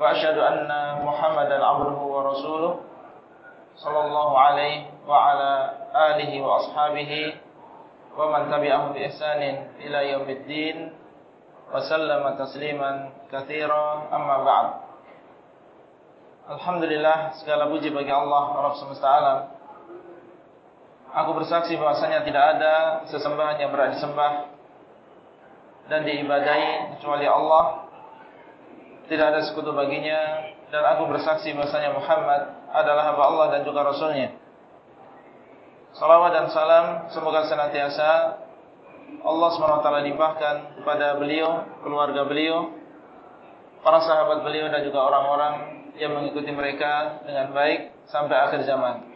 وأشهد أن محمدا عبده ورسوله صلى الله عليه وعلى آله وأصحابه ومن تبعهم بإحسان إلى يوم الدين وسلم تسليما كثيرا أما بعد Alhamdulillah segala puji bagi Allah Rabb semesta alam. Aku bersaksi bahwasanya tidak ada sesembahan yang berhak disembah dan diibadahi kecuali Allah tidak ada sekutu baginya dan aku bersaksi bahasanya Muhammad adalah hamba Allah dan juga Rasulnya. Salawat dan salam semoga senantiasa Allah SWT limpahkan kepada beliau, keluarga beliau, para sahabat beliau dan juga orang-orang yang mengikuti mereka dengan baik sampai akhir zaman.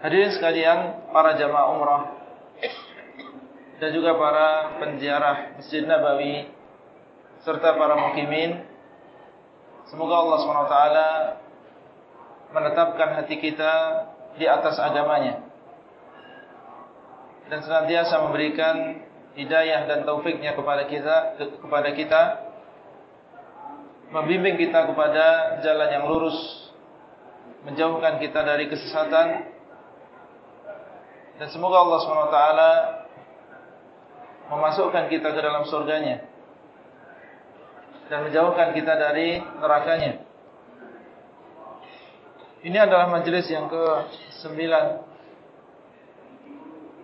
Hadirin sekalian, para jamaah umrah dan juga para penziarah Masjid Nabawi serta para mukimin. Semoga Allah SWT menetapkan hati kita di atas agamanya. Dan senantiasa memberikan hidayah dan taufiknya kepada kita kepada kita. Membimbing kita kepada jalan yang lurus. Menjauhkan kita dari kesesatan. Dan semoga Allah SWT memasukkan kita ke dalam surganya dan menjauhkan kita dari nerakanya. Ini adalah majlis yang ke-9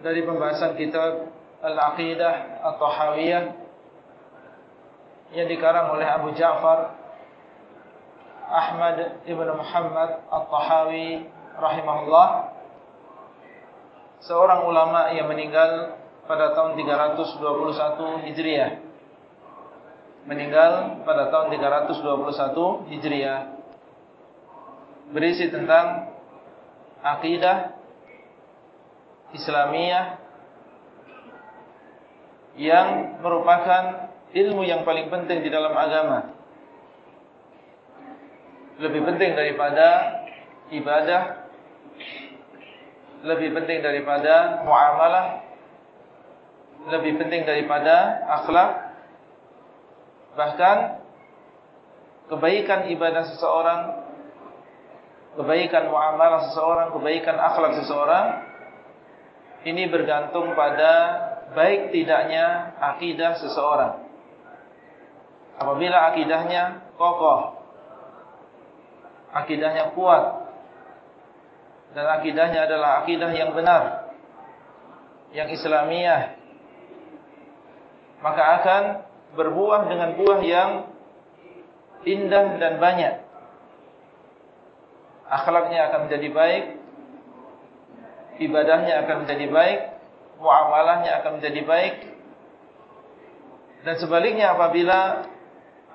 dari pembahasan kitab Al-Aqidah atau Hawiyah yang dikarang oleh Abu Ja'far Ahmad Ibn Muhammad Al-Tahawi rahimahullah seorang ulama yang meninggal pada tahun 321 Hijriah meninggal pada tahun 321 Hijriah. Berisi tentang akidah Islamiyah yang merupakan ilmu yang paling penting di dalam agama. Lebih penting daripada ibadah lebih penting daripada muamalah lebih penting daripada akhlak Bahkan kebaikan ibadah seseorang, kebaikan muamalah seseorang, kebaikan akhlak seseorang ini bergantung pada baik tidaknya akidah seseorang. Apabila akidahnya kokoh, akidahnya kuat dan akidahnya adalah akidah yang benar, yang Islamiah, maka akan berbuah dengan buah yang indah dan banyak. Akhlaknya akan menjadi baik, ibadahnya akan menjadi baik, muamalahnya akan menjadi baik. Dan sebaliknya apabila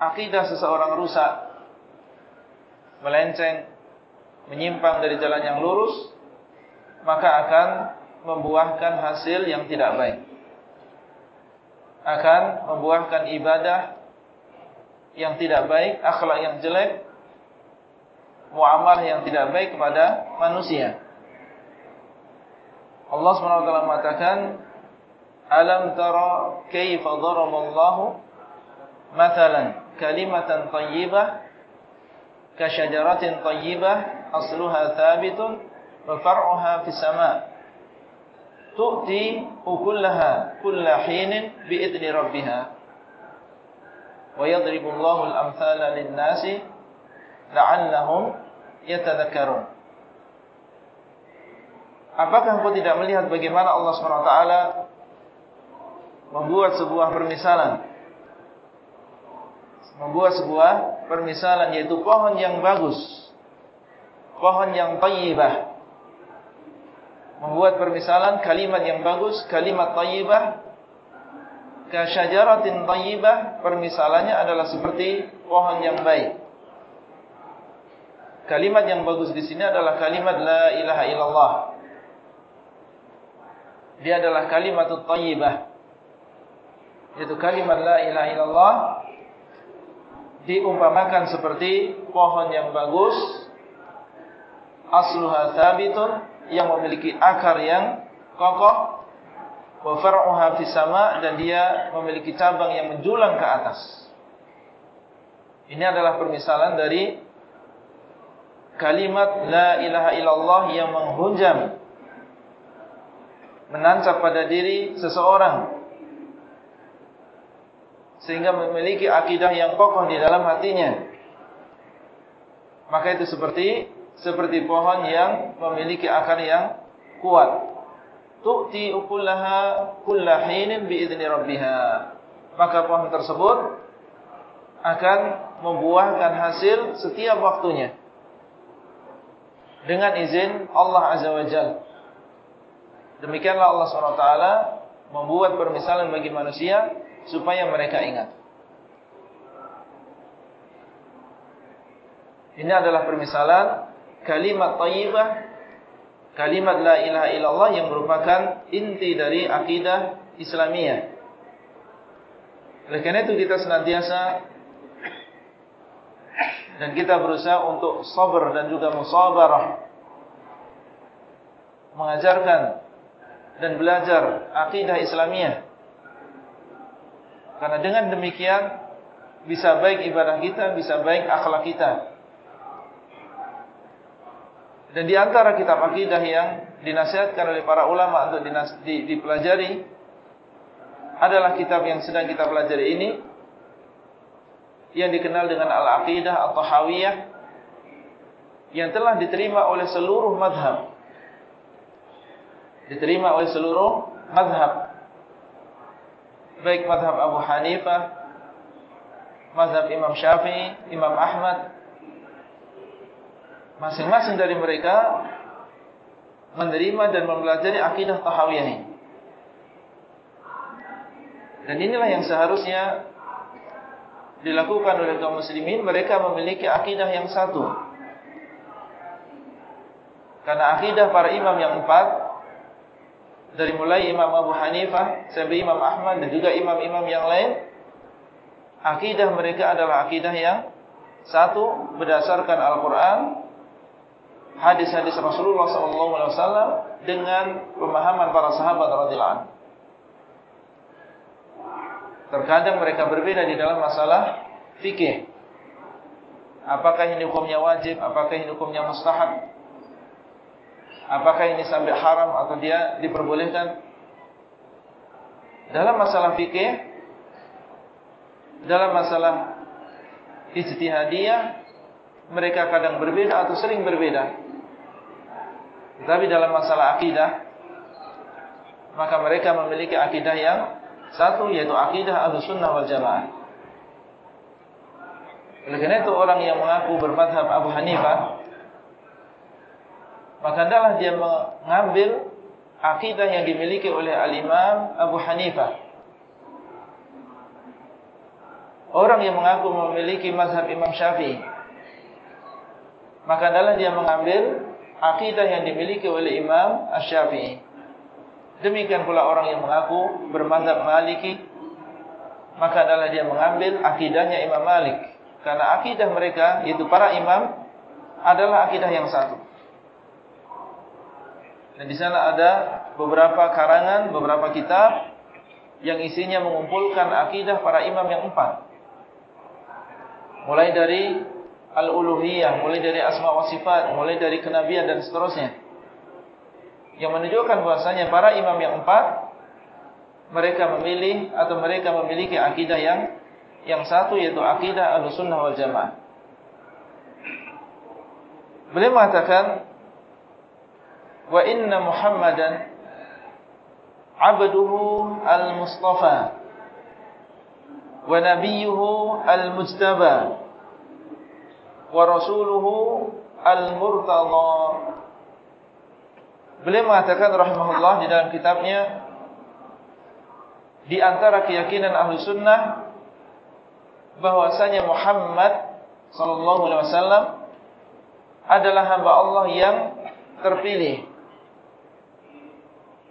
akidah seseorang rusak, melenceng, menyimpang dari jalan yang lurus, maka akan membuahkan hasil yang tidak baik akan membuahkan ibadah yang tidak baik, akhlak yang jelek, muamalah yang tidak baik kepada manusia. Allah SWT mengatakan, Alam tara kaifa daraballahu mathalan kalimatan tayyibah ka syajaratin tayyibah asluha thabitun wa far'uha fis sama' tu'ti ukullaha kulla hinin bi'idni rabbiha. Wa yadribu Allahu al-amthala lin-nasi la'allahum yatadhakkarun. Apakah engkau tidak melihat bagaimana Allah SWT membuat sebuah permisalan? Membuat sebuah permisalan yaitu pohon yang bagus pohon yang tayyibah membuat permisalan kalimat yang bagus, kalimat tayyibah ka syajaratin tayyibah, permisalannya adalah seperti pohon yang baik. kalimat yang bagus di sini adalah kalimat la ilaha illallah. Dia adalah kalimat thayyibah. Yaitu kalimat la ilaha illallah diumpamakan seperti pohon yang bagus asluha thabitun yang memiliki akar yang kokoh wa far'uha fis sama dan dia memiliki cabang yang menjulang ke atas. Ini adalah permisalan dari kalimat la ilaha illallah yang menghujam menancap pada diri seseorang sehingga memiliki akidah yang kokoh di dalam hatinya. Maka itu seperti seperti pohon yang memiliki akar yang kuat. Tu'ti ukullaha kullahinin biizni rabbiha. Maka pohon tersebut akan membuahkan hasil setiap waktunya. Dengan izin Allah Azza wa Jal. Demikianlah Allah SWT membuat permisalan bagi manusia supaya mereka ingat. Ini adalah permisalan kalimat tayyibah, kalimat la ilaha illallah yang merupakan inti dari akidah Islamiyah. Oleh karena itu kita senantiasa dan kita berusaha untuk sabar dan juga musabarah mengajarkan dan belajar akidah Islamiyah. Karena dengan demikian bisa baik ibadah kita, bisa baik akhlak kita. Dan di antara kitab akidah yang dinasihatkan oleh para ulama untuk dipelajari adalah kitab yang sedang kita pelajari ini yang dikenal dengan Al-Aqidah atau Hawiyah yang telah diterima oleh seluruh madhab. Diterima oleh seluruh madhab baik mazhab Abu Hanifah, mazhab Imam Syafi'i, Imam Ahmad, masing-masing dari mereka menerima dan mempelajari akidah tahawiyah ini. Dan inilah yang seharusnya dilakukan oleh kaum muslimin, mereka memiliki akidah yang satu. Karena akidah para imam yang empat dari mulai Imam Abu Hanifah sampai Imam Ahmad dan juga imam-imam yang lain akidah mereka adalah akidah yang satu berdasarkan Al-Qur'an hadis-hadis Rasulullah SAW dengan pemahaman para sahabat radhiyallahu anhu. Terkadang mereka berbeda di dalam masalah fikih. Apakah ini hukumnya wajib apakah ini hukumnya mustahab? Apakah ini sampai haram atau dia diperbolehkan? Dalam masalah fikih dalam masalah ijtihadiyah mereka kadang berbeda atau sering berbeda tapi dalam masalah akidah maka mereka memiliki akidah yang satu yaitu akidah Ahlussunnah wal Jamaah oleh karena itu orang yang mengaku bermadhab Abu Hanifah maka adalah dia mengambil akidah yang dimiliki oleh al-Imam Abu Hanifah. Orang yang mengaku memiliki mazhab Imam Syafi'i. Maka adalah dia mengambil akidah yang dimiliki oleh Imam Ash-Syafi'i. Demikian pula orang yang mengaku bermazhab Maliki. Maka adalah dia mengambil akidahnya Imam Malik. Karena akidah mereka, yaitu para imam, adalah akidah yang satu. Dan di sana ada beberapa karangan, beberapa kitab yang isinya mengumpulkan akidah para imam yang empat. Mulai dari al-uluhiyah, mulai dari asma wa sifat, mulai dari kenabian dan seterusnya. Yang menunjukkan bahasanya para imam yang empat mereka memilih atau mereka memiliki akidah yang yang satu yaitu akidah Ahlussunnah wal Jamaah. Beliau mengatakan wa inna Muhammadan abduhu al-mustafa wa nabiyuhu al-mujtaba wa rasuluhu al-murtada Beliau mengatakan rahimahullah di dalam kitabnya di antara keyakinan ahli sunnah bahwasanya Muhammad sallallahu alaihi wasallam adalah hamba Allah yang terpilih.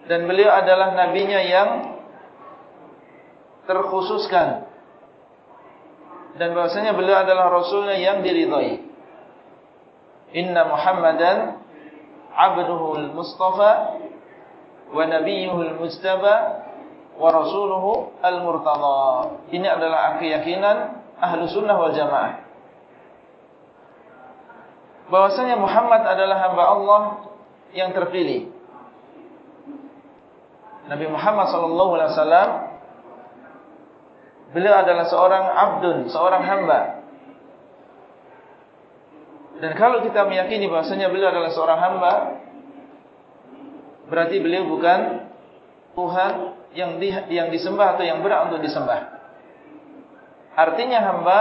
Dan beliau adalah nabinya yang terkhususkan. Dan bahasanya beliau adalah rasulnya yang diridhai. Inna Muhammadan abduhu al-mustafa wa nabiyuhu al-mujtaba wa rasuluhu al-murtada. Ini adalah keyakinan ahlu sunnah wal jamaah. Bahwasanya Muhammad adalah hamba Allah yang terpilih. Nabi Muhammad sallallahu alaihi wasallam beliau adalah seorang abdun, seorang hamba. Dan kalau kita meyakini bahwasanya beliau adalah seorang hamba, berarti beliau bukan Tuhan yang di, yang disembah atau yang berat untuk disembah. Artinya hamba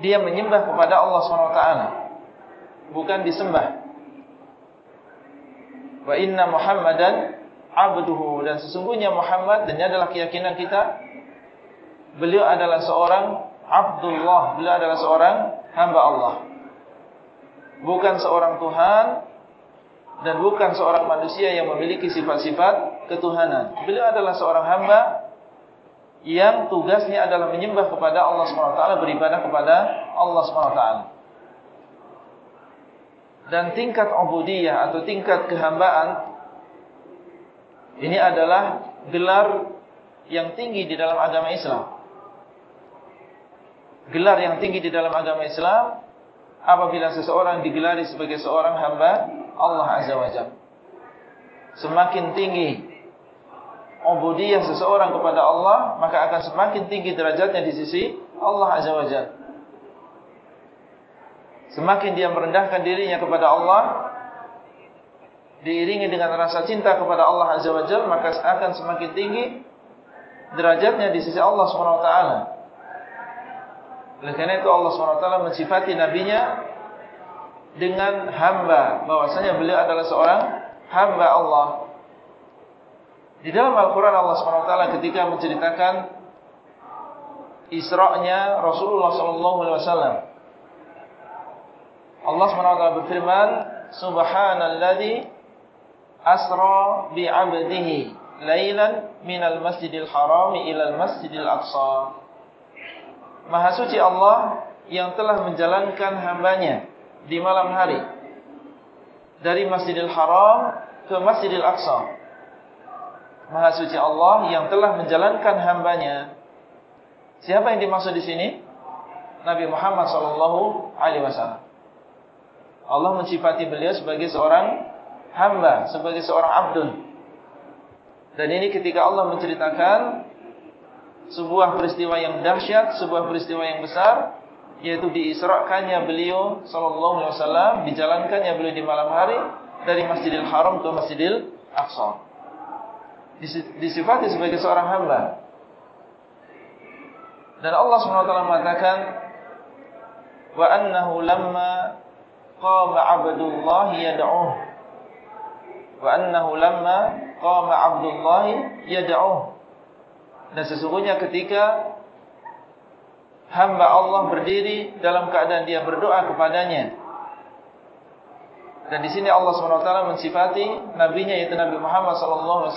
dia menyembah kepada Allah SWT bukan disembah. Wa inna Muhammadan abduhu dan sesungguhnya Muhammad dan ini adalah keyakinan kita beliau adalah seorang Abdullah, beliau adalah seorang hamba Allah. Bukan seorang Tuhan dan bukan seorang manusia yang memiliki sifat-sifat ketuhanan. Beliau adalah seorang hamba yang tugasnya adalah menyembah kepada Allah SWT, beribadah kepada Allah SWT. Dan tingkat ubudiyah atau tingkat kehambaan ini adalah gelar yang tinggi di dalam agama Islam. Gelar yang tinggi di dalam agama Islam apabila seseorang digelari sebagai seorang hamba Allah Azza wa Jalla. Semakin tinggi ubudiyah seseorang kepada Allah, maka akan semakin tinggi derajatnya di sisi Allah Azza wa Jalla. Semakin dia merendahkan dirinya kepada Allah, diiringi dengan rasa cinta kepada Allah Azza wa Jalla, maka akan semakin tinggi derajatnya di sisi Allah Subhanahu wa taala. Oleh karena itu Allah Subhanahu wa taala mensifati nabinya dengan hamba, bahwasanya beliau adalah seorang hamba Allah. Di dalam Al-Quran Allah SWT ketika menceritakan Isra'nya Rasulullah SAW Allah SWT berfirman Subhanalladzi Asra bi'abdihi Laylan minal masjidil harami ilal masjidil aqsa Maha suci Allah Yang telah menjalankan hambanya Di malam hari Dari masjidil haram Ke masjidil aqsa Maha suci Allah yang telah menjalankan hambanya. Siapa yang dimaksud di sini? Nabi Muhammad sallallahu alaihi wasallam. Allah mensifati beliau sebagai seorang hamba, sebagai seorang abdun. Dan ini ketika Allah menceritakan sebuah peristiwa yang dahsyat, sebuah peristiwa yang besar, yaitu diisrakannya beliau sallallahu alaihi wasallam, dijalankannya beliau di malam hari dari Masjidil Haram ke Masjidil Aqsa disifati sebagai seorang hamba. Dan Allah SWT mengatakan wa annahu lamma qama 'abdullah yad'uh wa annahu lamma qama 'abdullah yad'uh. Dan sesungguhnya ketika hamba Allah berdiri dalam keadaan dia berdoa kepadanya. Dan di sini Allah SWT mensifati nabinya yaitu Nabi Muhammad SAW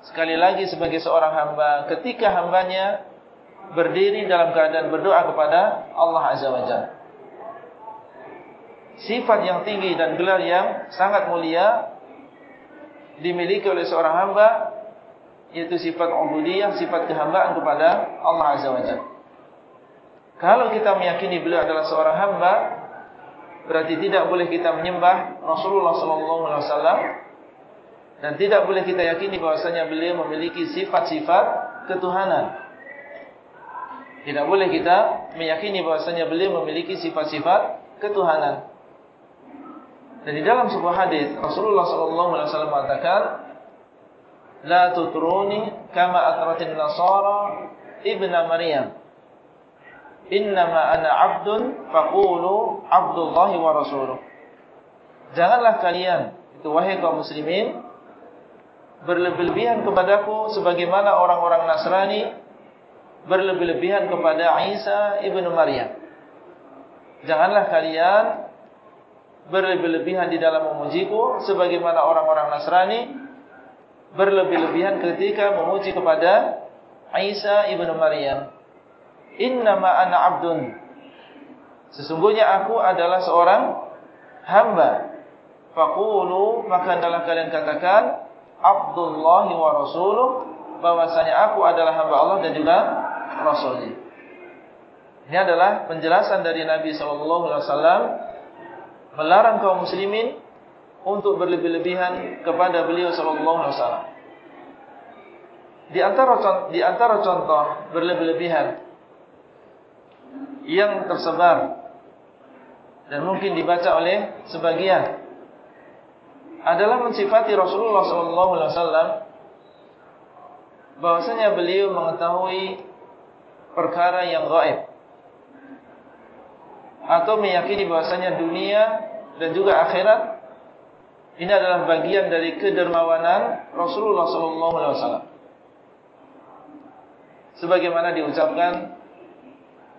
sekali lagi sebagai seorang hamba. Ketika hambanya berdiri dalam keadaan berdoa kepada Allah Azza wa Jalla. Sifat yang tinggi dan gelar yang sangat mulia dimiliki oleh seorang hamba yaitu sifat ubudiyah, sifat kehambaan kepada Allah Azza wa Jalla. Kalau kita meyakini beliau adalah seorang hamba, berarti tidak boleh kita menyembah Rasulullah sallallahu alaihi wasallam dan tidak boleh kita yakini bahwasanya beliau memiliki sifat-sifat ketuhanan. Tidak boleh kita meyakini bahwasanya beliau memiliki sifat-sifat ketuhanan. Dan di dalam sebuah hadis Rasulullah sallallahu alaihi wasallam mengatakan La tutruni kama atratin nasara ibna Maryam Innama ana abdun faqulu abdullahi wa rasuluh. Janganlah kalian itu wahai kaum muslimin berlebih-lebihan kepadaku sebagaimana orang-orang Nasrani berlebih-lebihan kepada Isa ibnu Maryam. Janganlah kalian berlebih-lebihan di dalam memujiku sebagaimana orang-orang Nasrani berlebih-lebihan ketika memuji kepada Isa ibnu Maryam. Innama ana abdun. Sesungguhnya aku adalah seorang hamba. Faqulu maka adalah kalian katakan Abdullah wa rasuluh bahwasanya aku adalah hamba Allah dan juga rasulnya. Ini adalah penjelasan dari Nabi sallallahu alaihi wasallam melarang kaum muslimin untuk berlebih-lebihan kepada beliau sallallahu alaihi wasallam. Di antara di antara contoh berlebih-lebihan yang tersebar dan mungkin dibaca oleh sebagian adalah mensifati Rasulullah sallallahu alaihi wasallam bahwasanya beliau mengetahui perkara yang gaib atau meyakini bahwasanya dunia dan juga akhirat ini adalah bagian dari kedermawanan Rasulullah wasallam. Sebagaimana diucapkan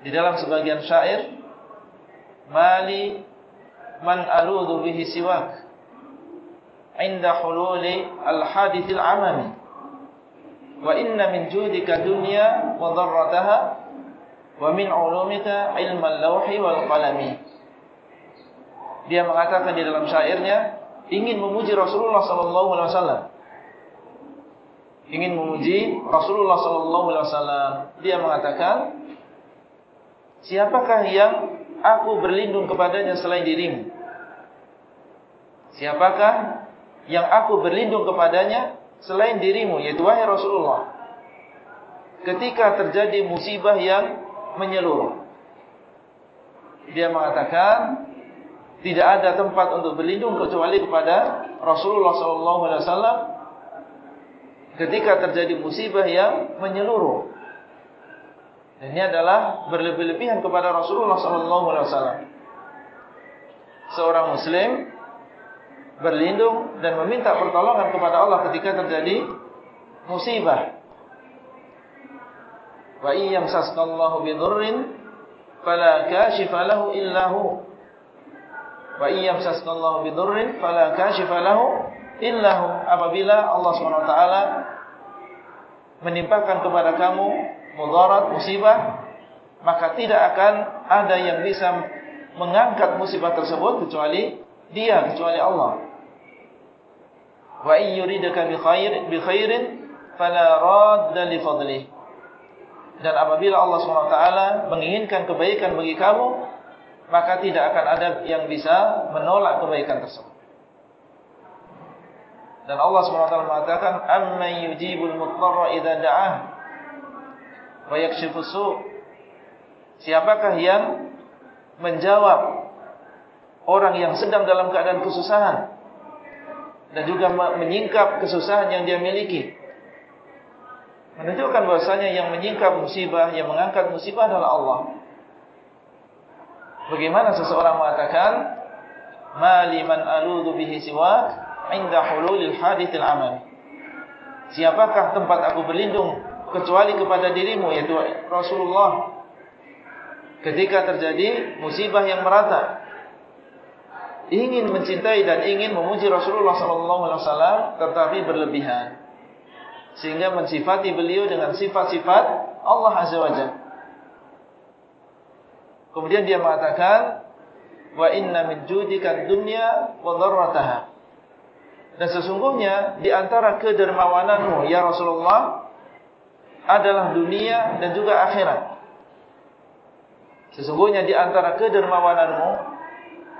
di dalam sebagian syair mali man aludhu bihi siwak inda hululi al-hadithil amami wa inna min judika dunya wa dharrataha wa min ulumika ilmal lawhi wal qalami dia mengatakan di dalam syairnya ingin memuji Rasulullah sallallahu alaihi wasallam ingin memuji Rasulullah sallallahu alaihi wasallam dia mengatakan Siapakah yang aku berlindung kepadanya selain dirimu? Siapakah yang aku berlindung kepadanya selain dirimu? Yaitu wahai Rasulullah. Ketika terjadi musibah yang menyeluruh. Dia mengatakan, tidak ada tempat untuk berlindung kecuali kepada Rasulullah SAW. Ketika terjadi musibah yang menyeluruh. Dan ini adalah berlebih-lebihan kepada Rasulullah SAW. Seorang Muslim berlindung dan meminta pertolongan kepada Allah ketika terjadi musibah. Wa iyyam sasqallahu bidurrin fala kashifa lahu illa hu. Wa iyyam sasqallahu bidurrin fala kashifa lahu illa hu. Apabila Allah SWT menimpakan kepada kamu mudarat, musibah, maka tidak akan ada yang bisa mengangkat musibah tersebut kecuali dia, kecuali Allah. Wa in yuridaka bi khair bi khairin fala radda li fadli. Dan apabila Allah SWT menginginkan kebaikan bagi kamu, maka tidak akan ada yang bisa menolak kebaikan tersebut. Dan Allah SWT mengatakan, "Amman yujibul mutarra idza da'ah?" wa yakshifu su' Siapakah yang menjawab orang yang sedang dalam keadaan kesusahan dan juga menyingkap kesusahan yang dia miliki? Menunjukkan bahasanya yang menyingkap musibah, yang mengangkat musibah adalah Allah. Bagaimana seseorang mengatakan, "Mali man aludhu bihi siwak 'inda hululil hadithil amal." Siapakah tempat aku berlindung kecuali kepada dirimu yaitu Rasulullah ketika terjadi musibah yang merata ingin mencintai dan ingin memuji Rasulullah wasallam tetapi berlebihan sehingga mensifati beliau dengan sifat-sifat Allah azza wajalla kemudian dia mengatakan wa inna min judika dunya wa dharrataha dan sesungguhnya di antara kedermawananmu ya Rasulullah adalah dunia dan juga akhirat. Sesungguhnya di antara kedermawananmu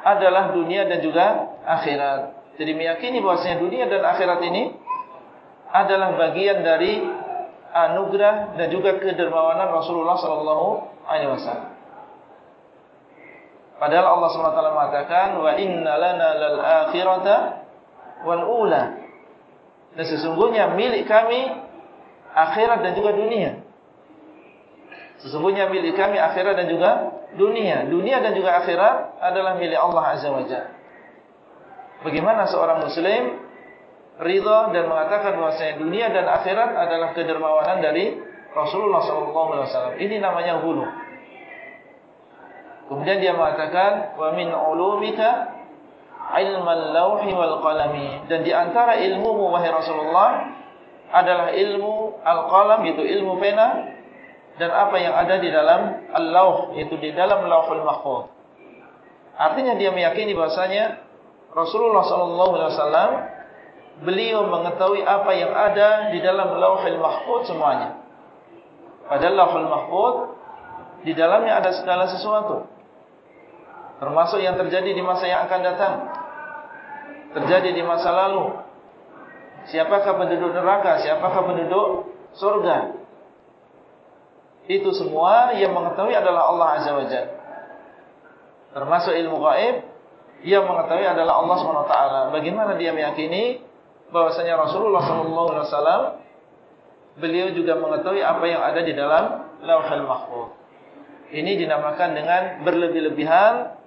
adalah dunia dan juga akhirat. Jadi meyakini bahwasanya dunia dan akhirat ini adalah bagian dari anugerah dan juga kedermawanan Rasulullah sallallahu alaihi wasallam. Padahal Allah SWT mengatakan wa inna lana lal akhirata wal ula. Dan sesungguhnya milik kami akhirat dan juga dunia. Sesungguhnya milik kami akhirat dan juga dunia. Dunia dan juga akhirat adalah milik Allah Azza wa Jalla. Bagaimana seorang muslim ridha dan mengatakan bahwa dunia dan akhirat adalah kedermawanan dari Rasulullah SAW. Ini namanya hulu. Kemudian dia mengatakan wa min ulumika ilmal lauhi wal qalami dan di antara ilmu wahai Rasulullah adalah ilmu al-qalam yaitu ilmu pena dan apa yang ada di dalam al-lauh yaitu di dalam lauhul mahfuz. Artinya dia meyakini bahasanya Rasulullah sallallahu alaihi wasallam beliau mengetahui apa yang ada di dalam lauhul mahfuz semuanya. Padahal lauhul mahfuz di dalamnya ada segala sesuatu. Termasuk yang terjadi di masa yang akan datang. Terjadi di masa lalu. Siapakah penduduk neraka? Siapakah penduduk surga? Itu semua yang mengetahui adalah Allah Azza wa Jalla. Termasuk ilmu gaib yang mengetahui adalah Allah SWT bagaimana dia meyakini bahwasanya Rasulullah SAW beliau juga mengetahui apa yang ada di dalam lauhul mahfuz ini dinamakan dengan berlebih-lebihan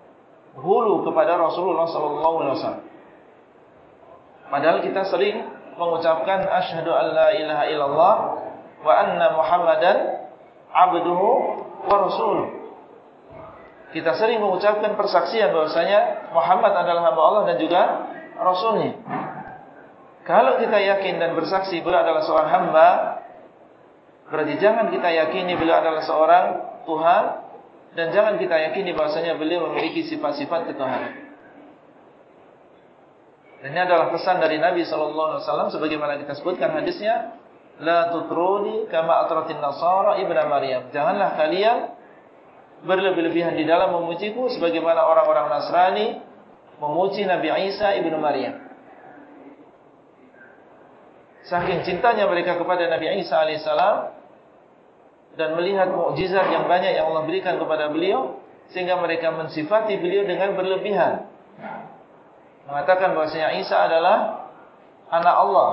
hulu kepada Rasulullah sallallahu alaihi wasallam. Padahal kita sering mengucapkan asyhadu an la ilaha illallah wa anna muhammadan abduhu wa rasuluh. Kita sering mengucapkan persaksian bahwasanya Muhammad adalah hamba Allah dan juga rasulnya. Kalau kita yakin dan bersaksi beliau adalah seorang hamba, berarti jangan kita yakini beliau adalah seorang Tuhan dan jangan kita yakini bahasanya beliau memiliki sifat-sifat ketuhanan. Dan ini adalah pesan dari Nabi sallallahu alaihi wasallam sebagaimana kita sebutkan hadisnya, la tutruni kama atratin nasara ibnu maryam. Janganlah kalian berlebih-lebihan di dalam memujiku sebagaimana orang-orang Nasrani memuji Nabi Isa ibnu Maryam. Saking cintanya mereka kepada Nabi Isa alaihissalam, dan melihat mukjizat yang banyak yang Allah berikan kepada beliau sehingga mereka mensifati beliau dengan berlebihan. Mengatakan bahwasanya Isa adalah anak Allah.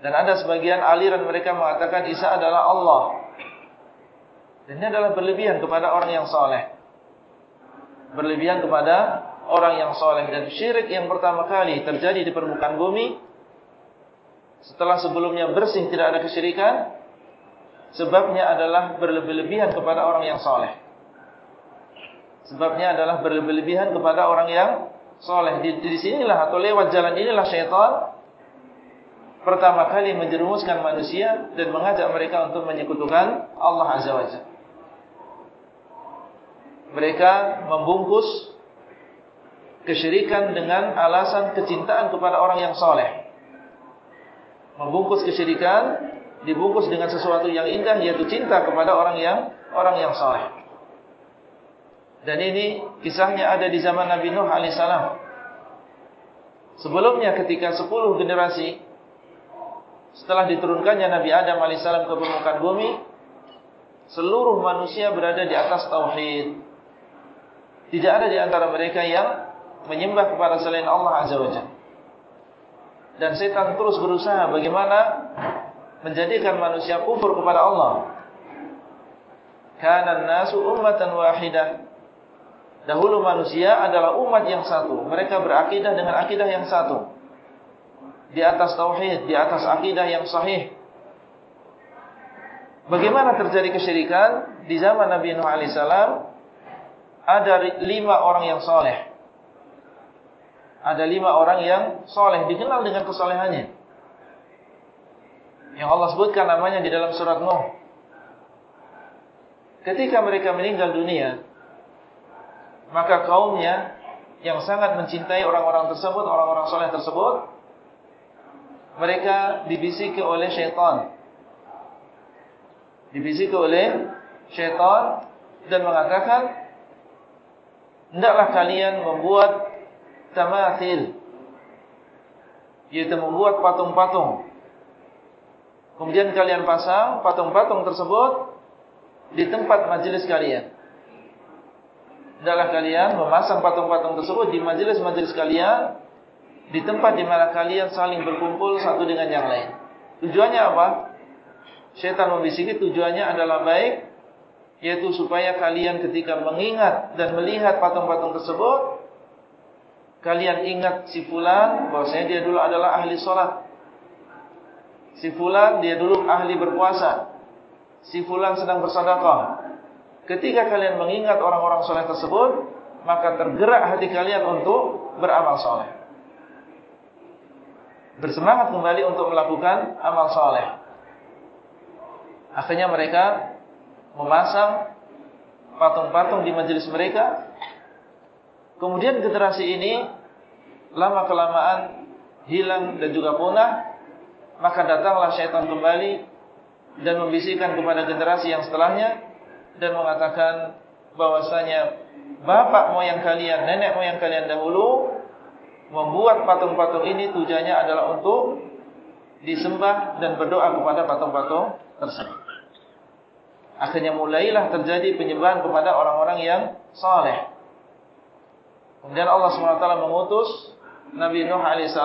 Dan ada sebagian aliran mereka mengatakan Isa adalah Allah. Dan ini adalah berlebihan kepada orang yang soleh. Berlebihan kepada orang yang soleh. Dan syirik yang pertama kali terjadi di permukaan bumi setelah sebelumnya bersih tidak ada kesyirikan Sebabnya adalah berlebih-lebihan kepada orang yang soleh. Sebabnya adalah berlebih-lebihan kepada orang yang soleh. Di, di sinilah atau lewat jalan inilah syaitan pertama kali menjerumuskan manusia dan mengajak mereka untuk menyekutukan Allah Azza wa Jalla. Mereka membungkus kesyirikan dengan alasan kecintaan kepada orang yang soleh. Membungkus kesyirikan dibungkus dengan sesuatu yang indah yaitu cinta kepada orang yang orang yang saleh. Dan ini kisahnya ada di zaman Nabi Nuh alaihissalam. Sebelumnya ketika 10 generasi setelah diturunkannya Nabi Adam alaihissalam ke permukaan bumi, seluruh manusia berada di atas tauhid. Tidak ada di antara mereka yang menyembah kepada selain Allah azza wajalla. Dan setan terus berusaha bagaimana menjadikan manusia kufur kepada Allah. Kana nasu ummatan wahidah. Dahulu manusia adalah umat yang satu. Mereka berakidah dengan akidah yang satu. Di atas tauhid, di atas akidah yang sahih. Bagaimana terjadi kesyirikan? Di zaman Nabi Nuh AS, ada lima orang yang soleh. Ada lima orang yang soleh, dikenal dengan kesolehannya yang Allah sebutkan namanya di dalam surat Nuh. Ketika mereka meninggal dunia, maka kaumnya yang sangat mencintai orang-orang tersebut, orang-orang soleh tersebut, mereka dibisiki oleh syaitan. Dibisiki oleh syaitan dan mengatakan, hendaklah kalian membuat tamathil, yaitu membuat patung-patung Kemudian kalian pasang patung-patung tersebut di tempat majelis kalian. Adalah kalian memasang patung-patung tersebut di majelis-majelis kalian di tempat di mana kalian saling berkumpul satu dengan yang lain. Tujuannya apa? Syaitan membisiki tujuannya adalah baik yaitu supaya kalian ketika mengingat dan melihat patung-patung tersebut kalian ingat si fulan bahwasanya dia dulu adalah ahli salat Si fulan dia dulu ahli berpuasa. Si fulan sedang bersedekah. ketika kalian mengingat orang-orang soleh tersebut, maka tergerak hati kalian untuk beramal soleh. Bersemangat kembali untuk melakukan amal soleh. Akhirnya mereka memasang patung-patung di majelis mereka. Kemudian generasi ini lama kelamaan hilang dan juga punah. Maka datanglah syaitan kembali dan membisikkan kepada generasi yang setelahnya dan mengatakan bahwasanya bapak moyang kalian, nenek moyang kalian dahulu membuat patung-patung ini tujuannya adalah untuk disembah dan berdoa kepada patung-patung tersebut. Akhirnya mulailah terjadi penyembahan kepada orang-orang yang saleh. Kemudian Allah SWT mengutus Nabi Nuh AS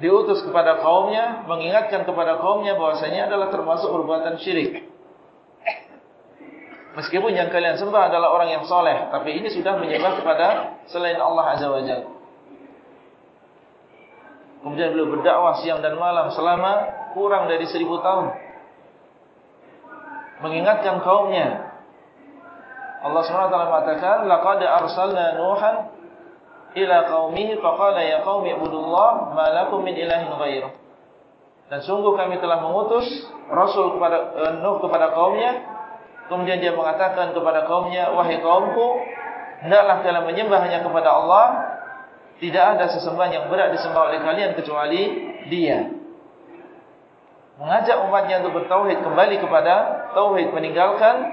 diutus kepada kaumnya, mengingatkan kepada kaumnya bahwasanya adalah termasuk perbuatan syirik. Meskipun yang kalian sembah adalah orang yang soleh, tapi ini sudah menyembah kepada selain Allah Azza wa Jalla. Kemudian beliau berdakwah siang dan malam selama kurang dari seribu tahun mengingatkan kaumnya. Allah SWT mengatakan, "Laqad arsalna Nuhan ila qaumihi faqala ya qaumi ibudullah ma lakum min ilahin ghairuh." Dan sungguh kami telah mengutus Rasul kepada uh, Nuh kepada kaumnya, kemudian dia mengatakan kepada kaumnya, "Wahai kaumku, hendaklah kalian menyembah hanya kepada Allah, tidak ada sesembahan yang berat disembah oleh kalian kecuali Dia." mengajak umatnya untuk bertauhid kembali kepada tauhid meninggalkan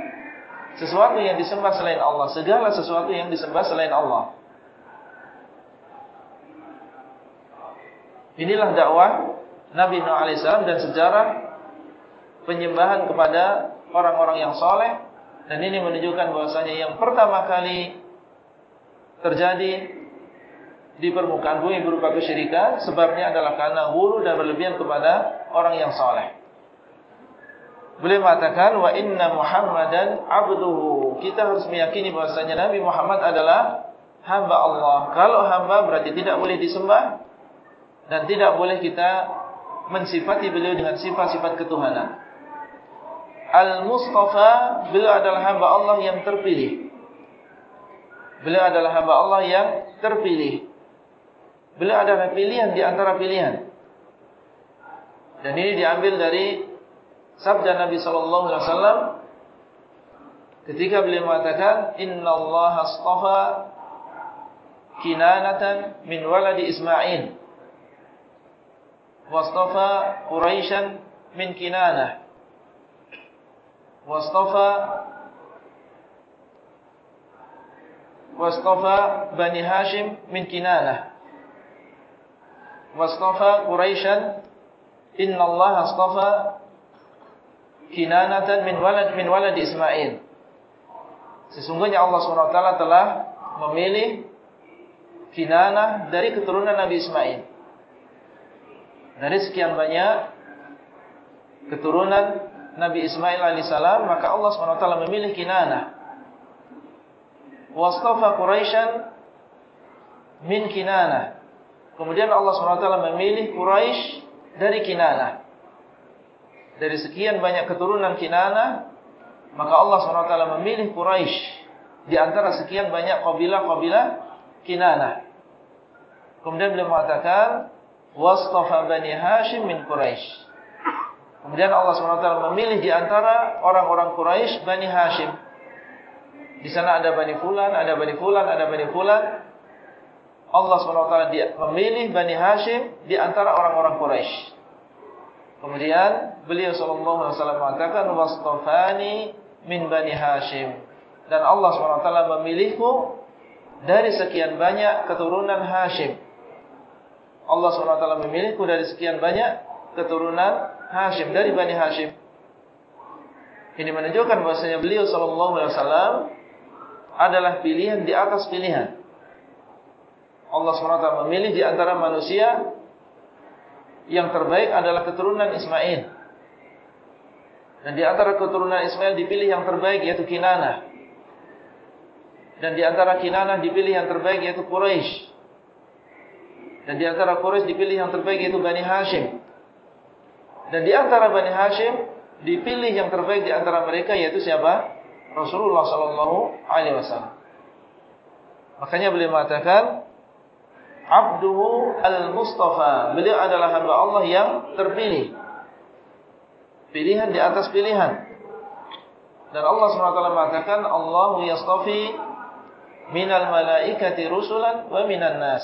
sesuatu yang disembah selain Allah. Segala sesuatu yang disembah selain Allah. Inilah dakwah Nabi Nuh AS dan sejarah penyembahan kepada orang-orang yang soleh. Dan ini menunjukkan bahwasanya yang pertama kali terjadi di permukaan bumi berupa kesyirikan sebabnya adalah karena hulu dan berlebihan kepada orang yang saleh. Beliau mengatakan wa inna Muhammadan abduhu. Kita harus meyakini bahwasanya Nabi Muhammad adalah hamba Allah. Kalau hamba berarti tidak boleh disembah dan tidak boleh kita mensifati beliau dengan sifat-sifat ketuhanan. Al-Mustafa beliau adalah hamba Allah yang terpilih. Beliau adalah hamba Allah yang terpilih. Beliau adalah pilihan di antara pilihan. Dan ini diambil dari sabda Nabi sallallahu alaihi wasallam ketika beliau mengatakan Inna Allah astafa kinanatan min waladi Ismail wastafa Quraisyan min kinanah wastafa wastafa Bani Hashim min kinanah wastafa Quraisyan inna Allah astafa kinanatan min walad min walad Ismail. Sesungguhnya Allah SWT telah memilih kinanah dari keturunan Nabi Ismail. Dari sekian banyak keturunan Nabi Ismail AS maka Allah SWT memilih kinanah wastafa Quraisyan min kinanah Kemudian Allah SWT memilih Quraisy dari Kinana. Dari sekian banyak keturunan Kinana, maka Allah SWT memilih Quraisy di antara sekian banyak kabilah-kabilah Kinana. Kemudian beliau mengatakan, "Wastafa Bani Hashim min Quraisy." Kemudian Allah SWT memilih di antara orang-orang Quraisy Bani Hashim. Di sana ada Bani Fulan, ada Bani Fulan, ada Bani Fulan. Allah SWT memilih Bani Hashim di antara orang-orang Quraisy. Kemudian beliau SAW mengatakan wastafani min Bani Hashim dan Allah SWT memilihku dari sekian banyak keturunan Hashim. Allah SWT memilihku dari sekian banyak keturunan Hashim dari Bani Hashim. Ini menunjukkan bahasanya beliau SAW adalah pilihan di atas pilihan. Allah SWT memilih di antara manusia yang terbaik adalah keturunan Ismail. Dan di antara keturunan Ismail dipilih yang terbaik yaitu Kinana. Dan di antara Kinana dipilih yang terbaik yaitu Quraisy. Dan di antara Quraisy dipilih yang terbaik yaitu Bani Hashim. Dan di antara Bani Hashim dipilih yang terbaik di antara mereka yaitu siapa? Rasulullah sallallahu alaihi wasallam. Makanya beliau mengatakan Abduhu al-Mustafa. Beliau adalah hamba Allah yang terpilih. Pilihan di atas pilihan. Dan Allah SWT mengatakan Allahu yastafi minal malaikati rusulan wa minan nas.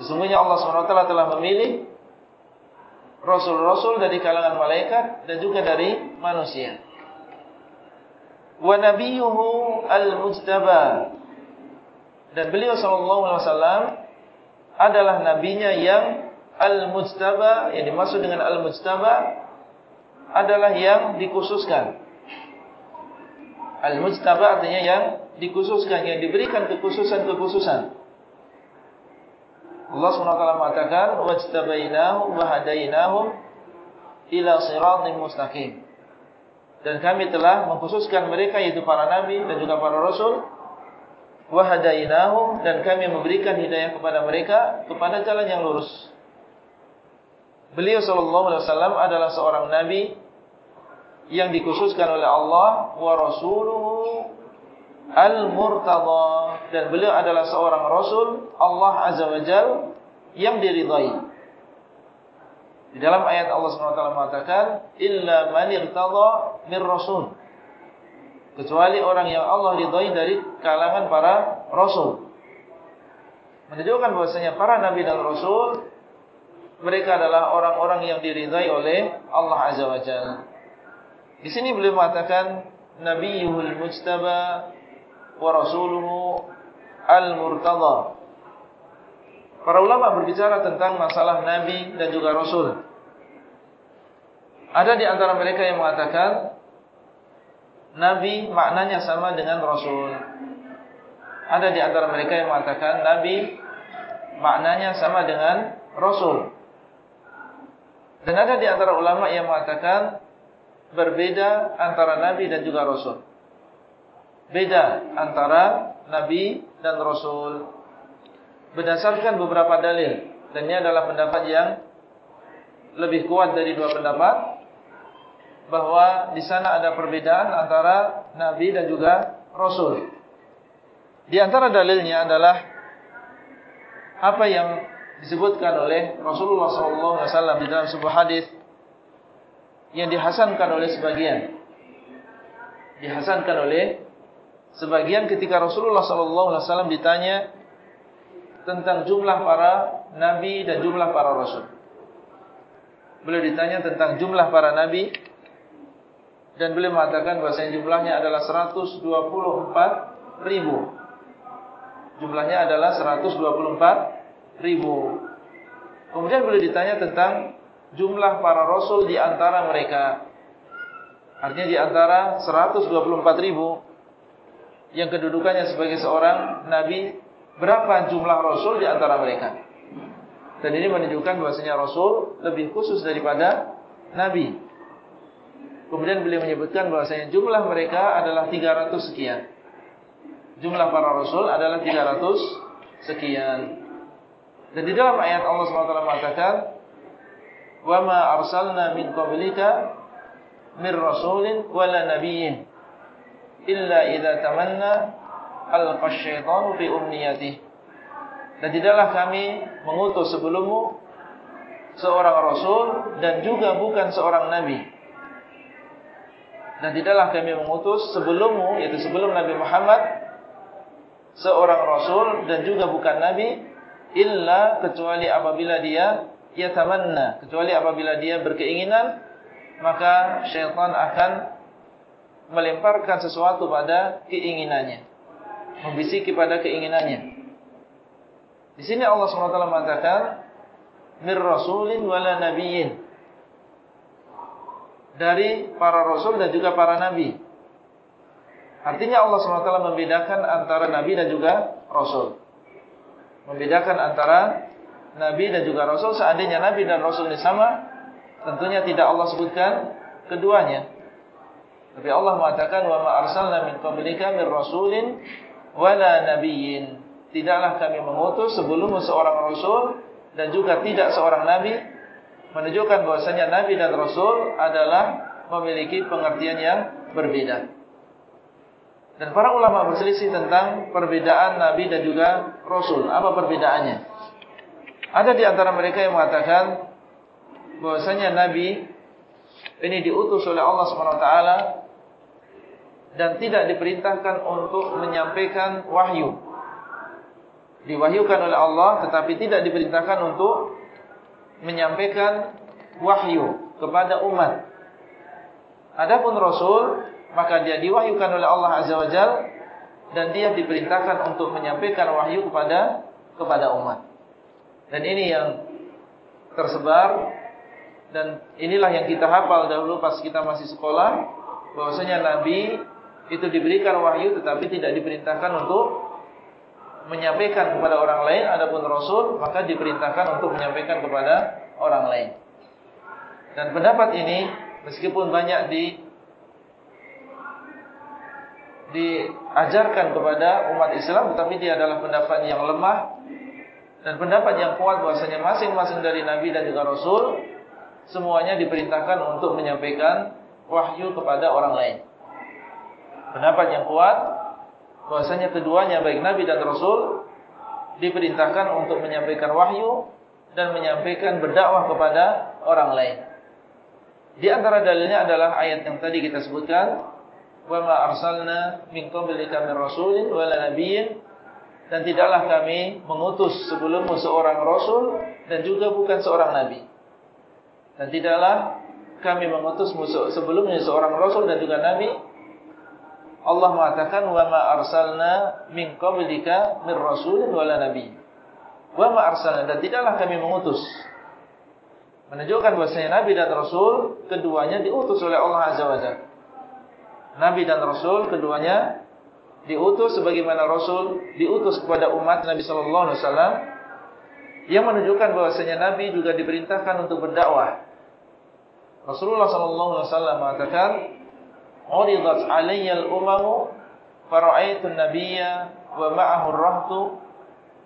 Sesungguhnya Allah SWT telah memilih Rasul-Rasul dari kalangan malaikat dan juga dari manusia. Wa nabiyuhu al-mujtaba. Dan beliau SAW adalah nabinya yang al-mujtaba. Yang dimaksud dengan al-mujtaba adalah yang dikhususkan. Al-mujtaba artinya yang dikhususkan, yang diberikan kekhususan-kekhususan. Allah SWT mengatakan wajtabainahum wa hadainahum ila siratin mustaqim. Dan kami telah mengkhususkan mereka yaitu para nabi dan juga para rasul wa hadainahum dan kami memberikan hidayah kepada mereka kepada jalan yang lurus. Beliau sallallahu alaihi wasallam adalah seorang nabi yang dikhususkan oleh Allah wa rasuluhu Al-Murtada dan beliau adalah seorang rasul Allah Azza wa Jal yang diridai. Di dalam ayat Allah SWT mengatakan illa man irtada mir rasul. Kecuali orang yang Allah ridai dari kalangan para rasul. Menunjukkan bahwasanya para nabi dan rasul mereka adalah orang-orang yang diridai oleh Allah Azza wa Jalla. Di sini beliau mengatakan Nabiyul Mujtaba wa rasuluhu al-murtada. Para ulama berbicara tentang masalah nabi dan juga rasul. Ada di antara mereka yang mengatakan nabi maknanya sama dengan rasul. Ada di antara mereka yang mengatakan nabi maknanya sama dengan rasul. Dan ada di antara ulama yang mengatakan berbeda antara nabi dan juga rasul beda antara Nabi dan Rasul berdasarkan beberapa dalil dan ini adalah pendapat yang lebih kuat dari dua pendapat bahwa di sana ada perbedaan antara Nabi dan juga Rasul di antara dalilnya adalah apa yang disebutkan oleh Rasulullah SAW di dalam sebuah hadis yang dihasankan oleh sebagian dihasankan oleh Sebagian ketika Rasulullah SAW ditanya tentang jumlah para nabi dan jumlah para rasul. Beliau ditanya tentang jumlah para nabi dan beliau mengatakan bahwa jumlahnya adalah 124 ribu. Jumlahnya adalah 124 ribu. Kemudian beliau ditanya tentang jumlah para rasul di antara mereka. Artinya di antara 124 ribu yang kedudukannya sebagai seorang nabi berapa jumlah rasul di antara mereka dan ini menunjukkan bahasanya rasul lebih khusus daripada nabi kemudian beliau menyebutkan bahasanya jumlah mereka adalah 300 sekian. Jumlah para rasul adalah 300 sekian. Dan di dalam ayat Allah SWT mengatakan wa ma arsalna min qablika mir rasulin wala nabiyyin illa idza tamanna alqasyaitanu fi umniyatihi. Dan tidaklah kami mengutus sebelummu seorang rasul dan juga bukan seorang nabi dan tidaklah kami mengutus sebelummu yaitu sebelum Nabi Muhammad seorang rasul dan juga bukan nabi illa kecuali apabila dia ya tamanna kecuali apabila dia berkeinginan maka syaitan akan melemparkan sesuatu pada keinginannya. Membisiki pada keinginannya. Di sini Allah SWT mengatakan mir rasulin wala nabiyyin. Dari para rasul dan juga para nabi. Artinya Allah SWT membedakan antara nabi dan juga rasul. Membedakan antara nabi dan juga rasul. Seandainya nabi dan rasul ini sama, tentunya tidak Allah sebutkan keduanya. Tapi Allah mengatakan wa ma arsalna min qablika mir rasulin wala nabiyyin. Tidaklah kami mengutus sebelum seorang rasul dan juga tidak seorang nabi menunjukkan bahwasanya nabi dan rasul adalah memiliki pengertian yang berbeda. Dan para ulama berselisih tentang perbedaan Nabi dan juga Rasul. Apa perbedaannya? Ada di antara mereka yang mengatakan bahwasanya Nabi ini diutus oleh Allah SWT dan tidak diperintahkan untuk menyampaikan wahyu. Diwahyukan oleh Allah tetapi tidak diperintahkan untuk menyampaikan wahyu kepada umat. Adapun Rasul maka dia diwahyukan oleh Allah Azza wa Jal dan dia diperintahkan untuk menyampaikan wahyu kepada kepada umat. Dan ini yang tersebar dan inilah yang kita hafal dahulu pas kita masih sekolah bahwasanya Nabi itu diberikan wahyu tetapi tidak diperintahkan untuk menyampaikan kepada orang lain adapun Rasul maka diperintahkan untuk menyampaikan kepada orang lain. Dan pendapat ini meskipun banyak di diajarkan kepada umat Islam tetapi dia adalah pendapat yang lemah dan pendapat yang kuat bahwasanya masing-masing dari nabi dan juga rasul semuanya diperintahkan untuk menyampaikan wahyu kepada orang lain. Pendapat yang kuat bahwasanya keduanya baik nabi dan rasul diperintahkan untuk menyampaikan wahyu dan menyampaikan berdakwah kepada orang lain. Di antara dalilnya adalah ayat yang tadi kita sebutkan wa ma arsalna min qablika min rasulin wala nabiyyin dan tidaklah kami mengutus sebelummu seorang rasul dan juga bukan seorang nabi dan tidaklah kami mengutus sebelumnya seorang rasul dan juga nabi Allah mengatakan wa ma arsalna min qablika min rasulin wala nabi. Wa ma arsalna dan tidaklah kami mengutus. Menunjukkan bahwasanya nabi dan rasul keduanya diutus oleh Allah azza wajalla Nabi dan Rasul keduanya diutus sebagaimana Rasul diutus kepada umat Nabi sallallahu alaihi wasallam yang menunjukkan bahwasanya Nabi juga diperintahkan untuk berdakwah. Rasulullah sallallahu alaihi wasallam mengatakan, "Uridat 'alayya al-umamu fara'aytu an-nabiyya wa ma'ahu ar-rahtu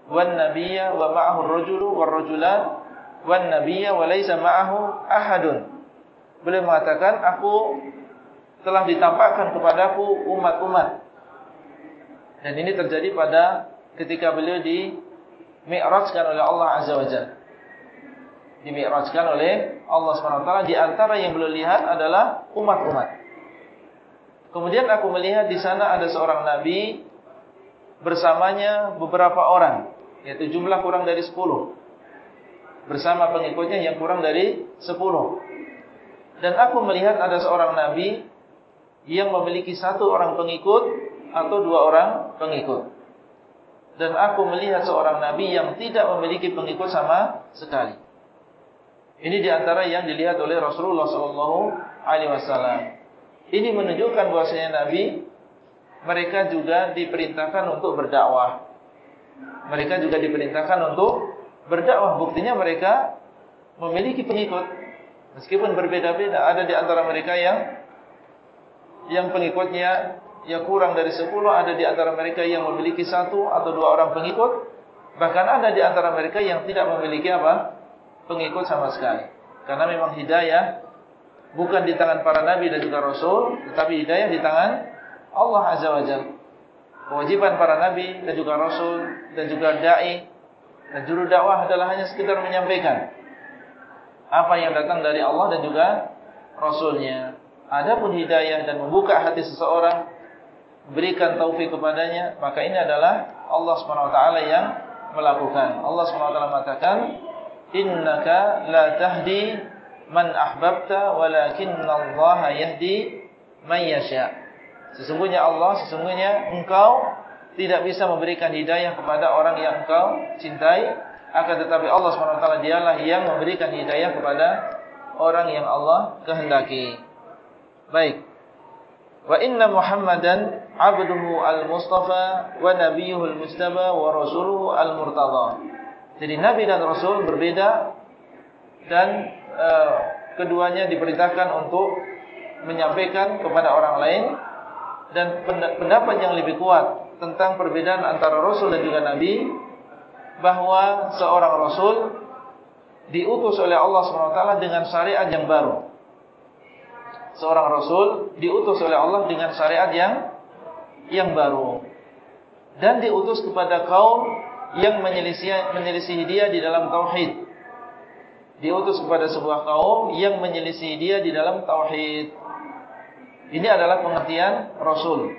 wan-nabiyya wa ma'ahu ar-rajulu war-rajulan wan-nabiyya wa laysa ma'ahu ahadun." Beliau mengatakan, "Aku telah ditampakkan kepadaku umat-umat. Dan ini terjadi pada ketika beliau di mi'rajkan oleh Allah Azza wa Jalla. Di mi'rajkan oleh Allah SWT. Di antara yang beliau lihat adalah umat-umat. Kemudian aku melihat di sana ada seorang Nabi bersamanya beberapa orang. Yaitu jumlah kurang dari sepuluh. Bersama pengikutnya yang kurang dari sepuluh. Dan aku melihat ada seorang Nabi yang memiliki satu orang pengikut atau dua orang pengikut. Dan aku melihat seorang Nabi yang tidak memiliki pengikut sama sekali. Ini di antara yang dilihat oleh Rasulullah SAW. Ini menunjukkan bahwasanya Nabi mereka juga diperintahkan untuk berdakwah. Mereka juga diperintahkan untuk berdakwah. Buktinya mereka memiliki pengikut. Meskipun berbeda-beda, ada di antara mereka yang yang pengikutnya yang kurang dari sepuluh ada di antara mereka yang memiliki satu atau dua orang pengikut bahkan ada di antara mereka yang tidak memiliki apa pengikut sama sekali karena memang hidayah bukan di tangan para nabi dan juga rasul tetapi hidayah di tangan Allah azza wajalla kewajiban para nabi dan juga rasul dan juga dai dan juru dakwah adalah hanya sekedar menyampaikan apa yang datang dari Allah dan juga rasulnya. Adapun hidayah dan membuka hati seseorang berikan taufik kepadanya maka ini adalah Allah SWT yang melakukan. Allah SWT mengatakan innaka la tahdi man ahbabta walakinallaha yahdi man yasha sesungguhnya Allah sesungguhnya engkau tidak bisa memberikan hidayah kepada orang yang engkau cintai akan tetapi Allah SWT dialah yang memberikan hidayah kepada orang yang Allah kehendaki Baik. Wa inna Muhammadan abduhu al-Mustafa wa nabiyuhu al-Mustafa wa rasuluhu al-Murtada. Jadi nabi dan rasul berbeda dan uh, keduanya diperintahkan untuk menyampaikan kepada orang lain dan pendapat yang lebih kuat tentang perbedaan antara rasul dan juga nabi bahwa seorang rasul diutus oleh Allah SWT dengan syariat yang baru seorang rasul diutus oleh Allah dengan syariat yang yang baru dan diutus kepada kaum yang menyelisih menyelisih dia di dalam tauhid. Diutus kepada sebuah kaum yang menyelisih dia di dalam tauhid. Ini adalah pengertian rasul.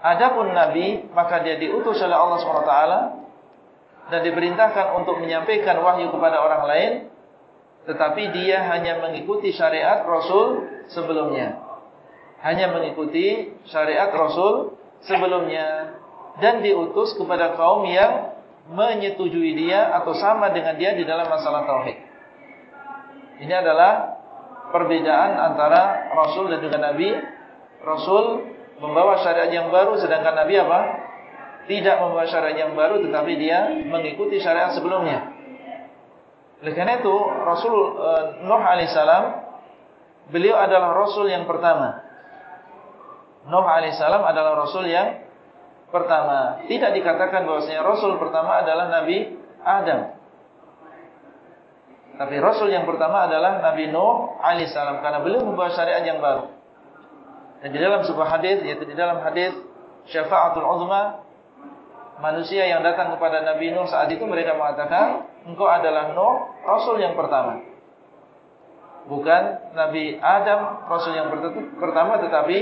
Adapun nabi maka dia diutus oleh Allah SWT dan diperintahkan untuk menyampaikan wahyu kepada orang lain tetapi dia hanya mengikuti syariat Rasul sebelumnya. Hanya mengikuti syariat Rasul sebelumnya. Dan diutus kepada kaum yang menyetujui dia atau sama dengan dia di dalam masalah Tauhid. Ini adalah perbedaan antara Rasul dan juga Nabi. Rasul membawa syariat yang baru sedangkan Nabi apa? Tidak membawa syariat yang baru tetapi dia mengikuti syariat sebelumnya. Oleh karena itu Rasul uh, Nuh alaihissalam beliau adalah Rasul yang pertama. Nuh alaihissalam adalah Rasul yang pertama. Tidak dikatakan bahwasanya Rasul pertama adalah Nabi Adam. Tapi Rasul yang pertama adalah Nabi Nuh alaihissalam karena beliau membawa syariat yang baru. Dan di dalam sebuah hadis yaitu di dalam hadis Syafa'atul Uzma manusia yang datang kepada Nabi Nuh saat itu mereka mengatakan engkau adalah Nuh Rasul yang pertama. Bukan Nabi Adam Rasul yang pertama tetapi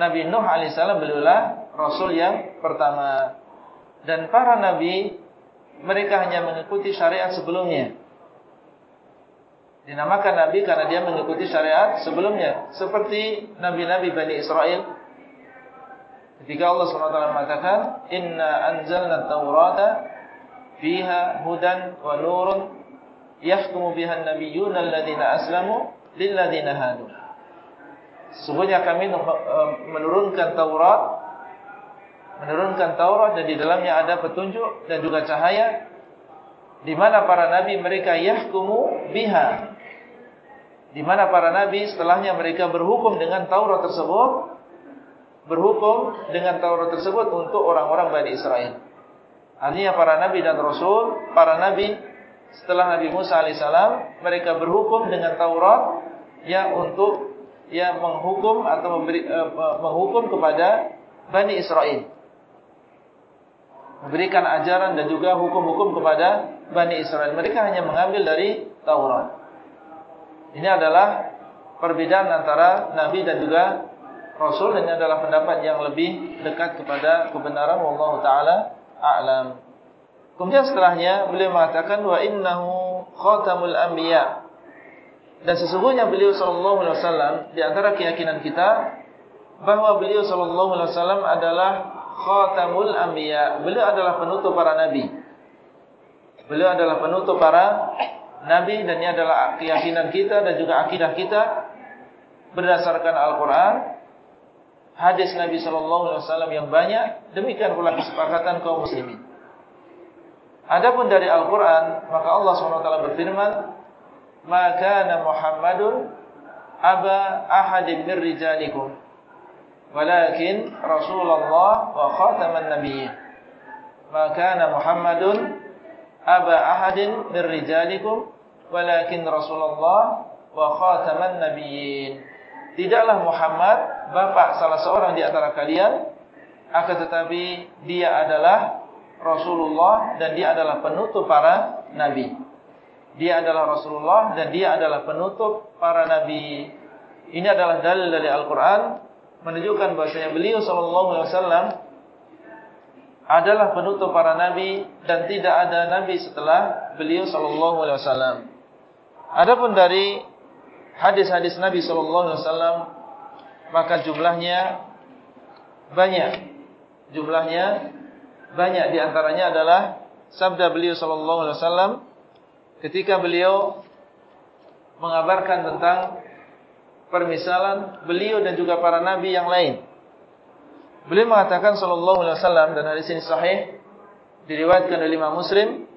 Nabi Nuh AS beliaulah Rasul yang pertama. Dan para Nabi mereka hanya mengikuti syariat sebelumnya dinamakan Nabi karena dia mengikuti syariat sebelumnya. Seperti Nabi-Nabi Bani Israel. Ketika Allah SWT mengatakan Inna anzalna taurata Fiha hudan wa nurun Yahkumu bihan nabiyyuna alladhina aslamu Lilladhina hadu. Sesungguhnya kami eh, menurunkan Taurat Menurunkan Taurat dan di dalamnya ada petunjuk dan juga cahaya di mana para nabi mereka yahkumu biha di mana para nabi setelahnya mereka berhukum dengan Taurat tersebut berhukum dengan Taurat tersebut untuk orang-orang Bani Israel. Artinya para nabi dan rasul, para nabi setelah Nabi Musa alaihissalam mereka berhukum dengan Taurat ya untuk ya menghukum atau memberi uh, menghukum kepada Bani Israel. Memberikan ajaran dan juga hukum-hukum kepada Bani Israel. Mereka hanya mengambil dari Taurat. Ini adalah perbedaan antara nabi dan juga Rasul ini adalah pendapat yang lebih dekat kepada kebenaran wallahu taala a'lam. Kemudian setelahnya beliau mengatakan wa innahu khatamul anbiya. Dan sesungguhnya beliau sallallahu alaihi wasallam di antara keyakinan kita bahwa beliau sallallahu alaihi wasallam adalah khatamul anbiya. Beliau adalah penutup para nabi. Beliau adalah penutup para nabi dan ini adalah keyakinan kita dan juga akidah kita berdasarkan Al-Qur'an hadis Nabi sallallahu alaihi wasallam yang banyak, demikian pula kesepakatan kaum muslimin. Adapun dari Al-Qur'an, maka Allah SWT berfirman, "Ma kana Muhammadun aba ahadin min rijalikum, walakin Rasulullah wa khataman nabiyyin." Ma kana Muhammadun aba ahadin min rijalikum, walakin Rasulullah wa khataman nabiyyin. Tidaklah Muhammad bapak salah seorang di antara kalian akan tetapi dia adalah Rasulullah dan dia adalah penutup para nabi. Dia adalah Rasulullah dan dia adalah penutup para nabi. Ini adalah dalil dari Al-Qur'an menunjukkan bahwasanya beliau sallallahu alaihi wasallam adalah penutup para nabi dan tidak ada nabi setelah beliau sallallahu alaihi wasallam. Adapun dari hadis-hadis Nabi sallallahu alaihi wasallam maka jumlahnya banyak. Jumlahnya banyak di antaranya adalah sabda beliau sallallahu alaihi wasallam ketika beliau mengabarkan tentang permisalan beliau dan juga para nabi yang lain. Beliau mengatakan sallallahu alaihi wasallam dan hadis ini sahih diriwayatkan oleh Imam Muslim,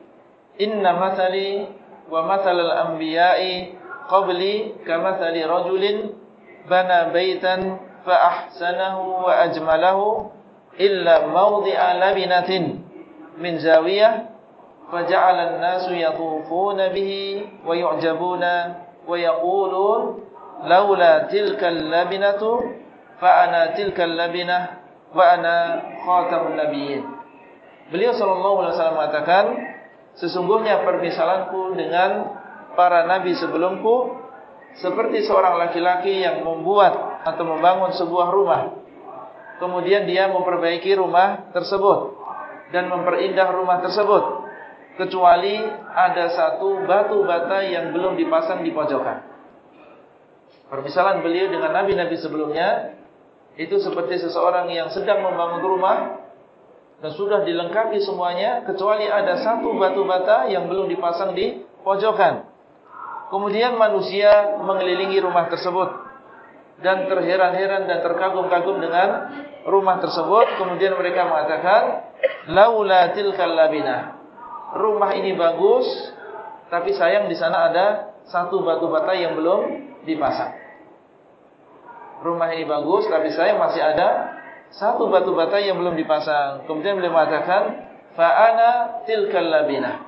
"Inna mathali wa mathalal anbiya'i qabli kamathali rajulin bana baitan fa ahsanahu wa ajmalahu illa mawdi'a labinatin min zawiyah faja'ala an-nasu yatufuna bihi wa yu'jabuna wa yaqulun laula tilkal labinatu fa ana tilkal labinah wa ana khatamun nabiyyin. Beliau sallallahu alaihi wasallam mengatakan, sesungguhnya permisalanku dengan para nabi sebelumku seperti seorang laki-laki yang membuat atau membangun sebuah rumah. Kemudian dia memperbaiki rumah tersebut dan memperindah rumah tersebut kecuali ada satu batu bata yang belum dipasang di pojokan. Permisalan beliau dengan nabi-nabi sebelumnya itu seperti seseorang yang sedang membangun rumah dan sudah dilengkapi semuanya kecuali ada satu batu bata yang belum dipasang di pojokan. Kemudian manusia mengelilingi rumah tersebut dan terheran-heran dan terkagum-kagum dengan rumah tersebut. Kemudian mereka mengatakan, laula tilkal labinah rumah ini bagus, tapi sayang di sana ada satu batu bata yang belum dipasang. Rumah ini bagus, tapi sayang masih ada satu batu bata yang belum dipasang. Kemudian beliau mengatakan, fa'ana tilkal labina.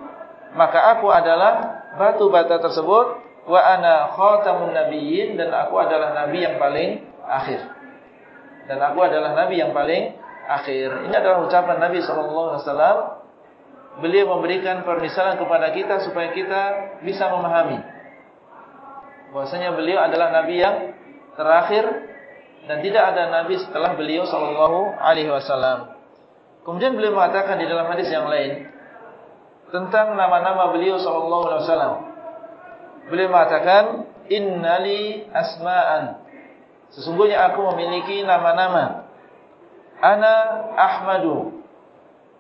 Maka aku adalah batu bata tersebut, wa ana khatamun nabiyyin dan aku adalah nabi yang paling akhir. Dan aku adalah nabi yang paling akhir. Ini adalah ucapan Nabi sallallahu alaihi wasallam beliau memberikan permisalan kepada kita supaya kita bisa memahami bahwasanya beliau adalah nabi yang terakhir dan tidak ada nabi setelah beliau sallallahu alaihi wasallam. Kemudian beliau mengatakan di dalam hadis yang lain tentang nama-nama beliau sallallahu alaihi wasallam. Beliau mengatakan innali asma'an. Sesungguhnya aku memiliki nama-nama. Ana Ahmadu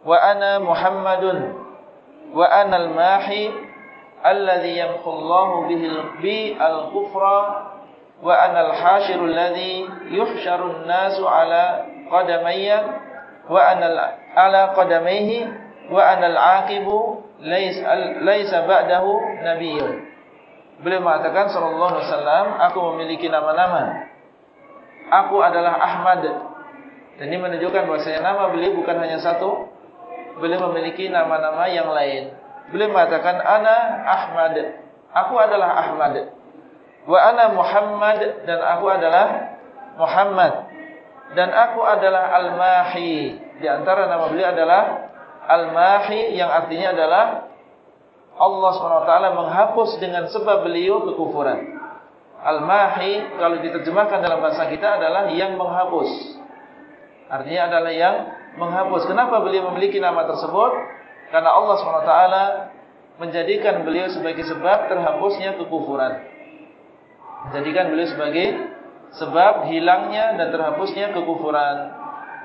wa ana Muhammadun wa ana al-mahi alladhi yamhu Allahu bihi al-kufra wa ana al-hashiru alladhi yuhsharu an-nasu ala qadamayya wa ana ala qadamayhi wa ana al-aqibu laysa ba'dahu nabiyyun Beliau mengatakan sallallahu alaihi wasallam aku memiliki nama-nama Aku adalah Ahmad dan ini menunjukkan bahwasanya nama beliau bukan hanya satu beliau memiliki nama-nama yang lain. Beliau mengatakan ana Ahmad. Aku adalah Ahmad. Wa ana Muhammad dan aku adalah Muhammad. Dan aku adalah Al-Mahi. Di antara nama beliau adalah Al-Mahi yang artinya adalah Allah SWT menghapus dengan sebab beliau kekufuran. Al-Mahi kalau diterjemahkan dalam bahasa kita adalah yang menghapus. Artinya adalah yang menghapus. Kenapa beliau memiliki nama tersebut? Karena Allah SWT menjadikan beliau sebagai sebab terhapusnya kekufuran. Menjadikan beliau sebagai sebab hilangnya dan terhapusnya kekufuran.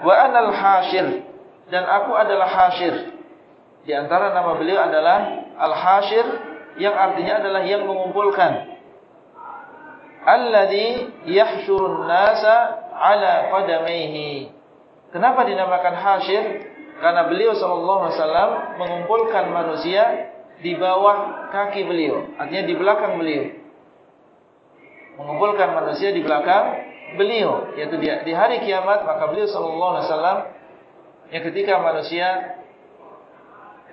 Wa anal hashir. Dan aku adalah hashir. Di antara nama beliau adalah al-hashir yang artinya adalah yang mengumpulkan. Alladhi yahshurun nasa ala qadamaihi. Kenapa dinamakan Hashir? Karena beliau SAW mengumpulkan manusia di bawah kaki beliau. Artinya di belakang beliau. Mengumpulkan manusia di belakang beliau. Yaitu di hari kiamat, maka beliau SAW yang ketika manusia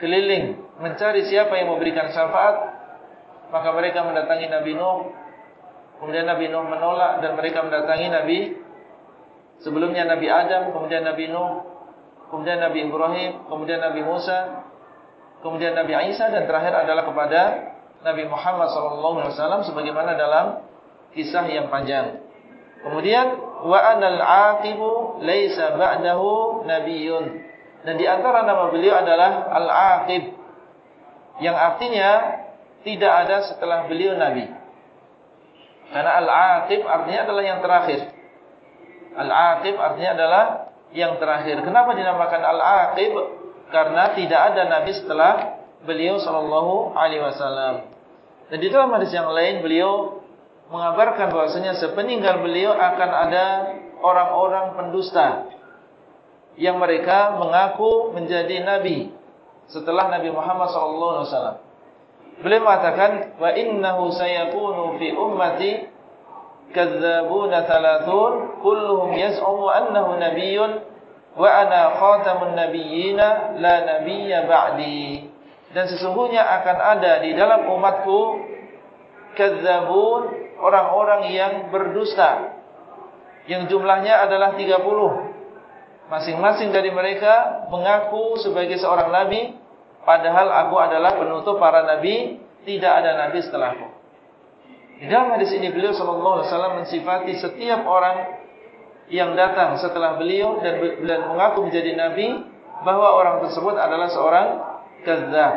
keliling mencari siapa yang memberikan syafaat, maka mereka mendatangi Nabi Nuh. Kemudian Nabi Nuh menolak dan mereka mendatangi Nabi Sebelumnya Nabi Adam, kemudian Nabi Nuh, kemudian Nabi Ibrahim, kemudian Nabi Musa, kemudian Nabi Isa dan terakhir adalah kepada Nabi Muhammad SAW sebagaimana dalam kisah yang panjang. Kemudian wa anal aqibu laisa ba'dahu nabiyyun. Dan di antara nama beliau adalah al-aqib yang artinya tidak ada setelah beliau nabi. Karena al-aqib artinya adalah yang terakhir. Al-Aqib artinya adalah yang terakhir. Kenapa dinamakan Al-Aqib? Karena tidak ada nabi setelah beliau sallallahu alaihi wasallam. Dan di dalam hadis yang lain beliau mengabarkan bahwasanya sepeninggal beliau akan ada orang-orang pendusta yang mereka mengaku menjadi nabi setelah Nabi Muhammad sallallahu alaihi wasallam. Beliau mengatakan wa innahu sayakunu fi ummati kadzabuna thalathun kulluhum yaz'umu annahu nabiyyun wa ana khatamun nabiyyina la nabiyya ba'di dan sesungguhnya akan ada di dalam umatku kadzabun orang-orang yang berdusta yang jumlahnya adalah 30 masing-masing dari mereka mengaku sebagai seorang nabi padahal aku adalah penutup para nabi tidak ada nabi setelahku di dalam hadis ini beliau sallallahu alaihi wasallam mensifati setiap orang yang datang setelah beliau dan dan mengaku menjadi nabi bahwa orang tersebut adalah seorang kadzdzab.